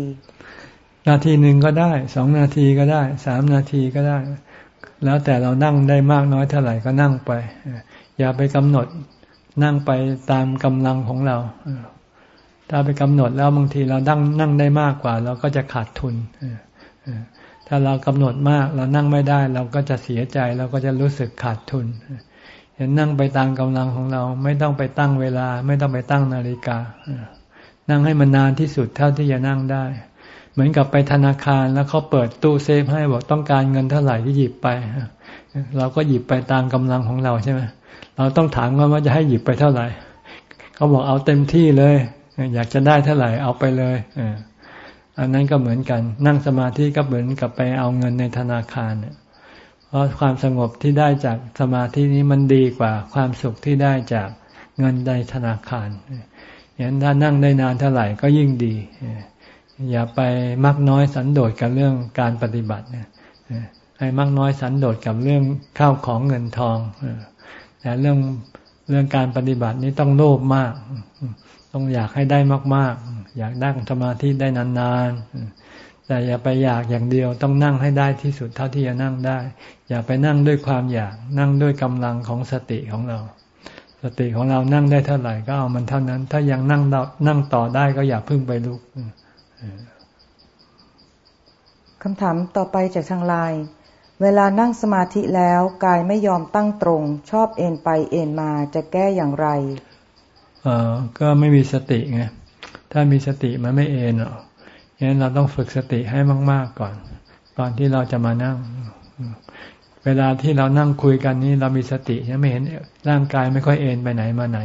นาทีหนึ่งก็ได้สองนาทีก็ได้สามนาทีก็ได้ แล้วแต่เรานั่งได้มากน้อยเท่าไหร่ก็นั่งไป อย่าไปกำหนดนั่งไปตามกำลังของเรา ถ้าไปกำหนดแล้วบางทีเรานั่งนั่งได้มากกว่า เราก็จะขาดทุนถ้าเรากำหนดมากเรานั่งไม่ได้ เราก็จะเสียใจเราก็จะรู้สึกขาดทุนเห็นนั่งไปตามกำลังของเราไม่ต้องไปตั้งเวลา ไม่ต้องไปตั้งนาฬิกา นั่งให้มันนานที่สุดเท่าที่จะนั่งได้ เหมือนกับไปธนาคารแล้วเขาเปิดตู้เซฟให้บอกต้องการเงินเท่าไหร่ที่หยิบไปเราก็หยิบไปตามกำลังของเราใช่ไหมเราต้องถามว่าจะให้หยิบไปเท่าไหร่เขาบอกเอาเต็มที่เลย อยากจะได้เท่าไหร่เอาไปเลยอันนั้นก็เหมือนกัน นั่งสมาธิก็เหมือนกับไปเอาเงินในธนาคารเพราะความสงบที่ได้จากสมาธินี้มันดีกว่า ความสุขที่ได้จากเงินในธนาคารอย่างนั้นถ้านั่งได้นานเท่าไหร่ก็ยิ่งดีอย่าไปมักน้อยสันโดษกับเรื่องการปฏิบัติให้มักน้อยสันโดษกับเรื่องข้าวของเงินทองแต่เรื่องเรื่องการปฏิบัตินี้ต้องโลภมาก ต้องอยากให้ได้มาก ๆ อยากนั่งสมาธิได้นานๆ แต่อย่าไปอยากอย่างเดียว ต้องนั่งให้ได้ที่สุดเท่าที่จะนั่งได้ อย่าไปนั่งด้วยความอยาก นั่งด้วยกำลังของสติของเรา สติของเรานั่งได้เท่าไหร่ก็เอามันเท่านั้น ถ้ายังนั่งนั่งต่อได้ก็อย่าพึ่งไปลุกคำถามต่อไปจากทางไลน์เวลานั่งสมาธิแล้ว กายไม่ยอมตั้งตรง ชอบเอ็นไปเอ็นมาจะแก้อย่างไร ก็ไม่มีสติไงถ้ามีสติมันไม่เอนหรอกงั้นเราต้องฝึกสติให้มาก ๆก่อน ก่อนที่เราจะมานั่ง เวลาที่เรานั่งคุยกันนี้เรามีสติยังไม่เห็นร่างกายไม่ค่อยเอนไปไหนมาไหน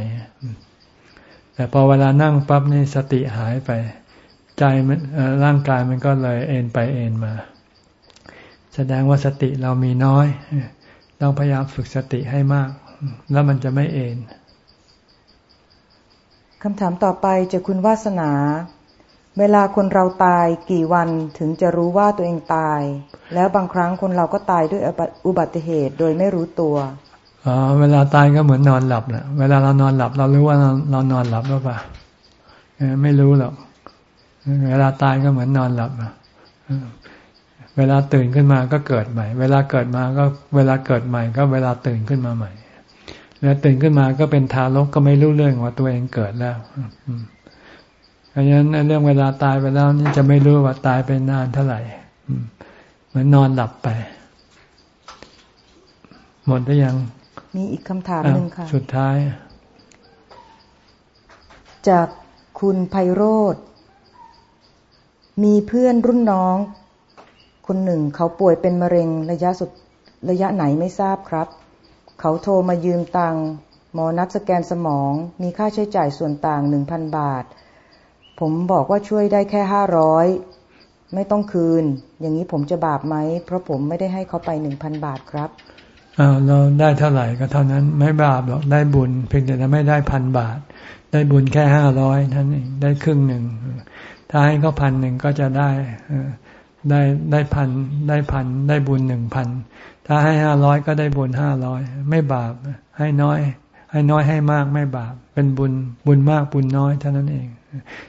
แต่พอเวลานั่งปั๊บนี่สติหายไป ใจมันร่างกายมันก็เลยเอนไปเอนมา แสดงว่าสติเรามีน้อย ต้องพยายามฝึกสติให้มาก แล้วมันจะไม่เอน คำถามต่อไปจะคุณวาสนา เวลาคนเราตายกี่วันถึงจะรู้ว่าตัวเองตาย แล้วบางครั้งคนเราก็ตายด้วยอุบัติเหตุโดยไม่รู้ตัวอ๋อเวลาตายก็เหมือนนอนหลับแหละเวลาเรานอนหลับ เรารู้ว่าเรานอนหลับหรือเปล่าไม่รู้หรอก เวลาตายก็เหมือนนอนหลับเวลาตื่นขึ้นมาก็เกิดใหม่ เวลาเกิดมาก็เวลาเกิดใหม่ ก็เวลาตื่นขึ้นมาใหม่ แล้วตื่นขึ้นมาก็เป็นทารกก็ไม่รู้เรื่องว่าตัวเองเกิดแล้วเพราะฉะนั้นเรื่องเวลาตายไปแล้วนี่จะไม่รู้ว่าตายไปนานเท่าไหร่เหมือนนอนหลับไป หมดหรือยัง มีอีกคำถามหนึ่งค่ะ สุดท้าย จากคุณไพโรธมีเพื่อนรุ่นน้อง คนหนึ่งเขาป่วยเป็นมะเร็งระยะสุดระยะไหนไม่ทราบครับ เขาโทรมายืมตังค์หมอนัดสแกนสมอง มีค่าใช้จ่ายส่วนต่างหนึ่งพันบาท ผมบอกว่าช่วยได้แค่ห้าร้อยไม่ต้องคืน อย่างนี้ผมจะบาปไหม เพราะผมไม่ได้ให้เขาไปหนึ่งพันบาทครับอ้าวเราได้เท่าไหร่ก็เท่านั้นไม่บาปหรอกได้บุญ เพียงแต่ไม่ได้พันบาท ได้บุญแค่ห้าร้อยท่านเองได้ครึ่งหนึ่งถ้าให้เขาพันหนึ่งก็จะได้ได้ได้พันได้พันได้บุญหนึ่งพัน ถ้าให้ห้าร้อยก็ได้บุญห้าร้อยไม่บาป ให้น้อย ให้น้อยให้มากไม่บาป เป็นบุญบุญมากบุญน้อยเท่านั้นเอง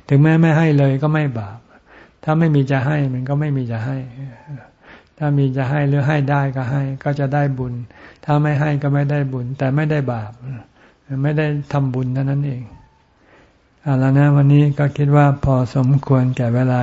ถึงแม้ไม่ให้เลยก็ไม่บาป ถ้าไม่มีจะให้มันก็ไม่มีจะให้ ถ้ามีจะให้หรือให้ได้ก็ให้ ก็จะได้บุญ ถ้าไม่ให้ก็ไม่ได้บุญ แต่ไม่ได้บาป ไม่ได้ทำบุญเท่านั้นเองเอาละนะวันนี้ก็คิดว่าพอสมควรแก่เวลา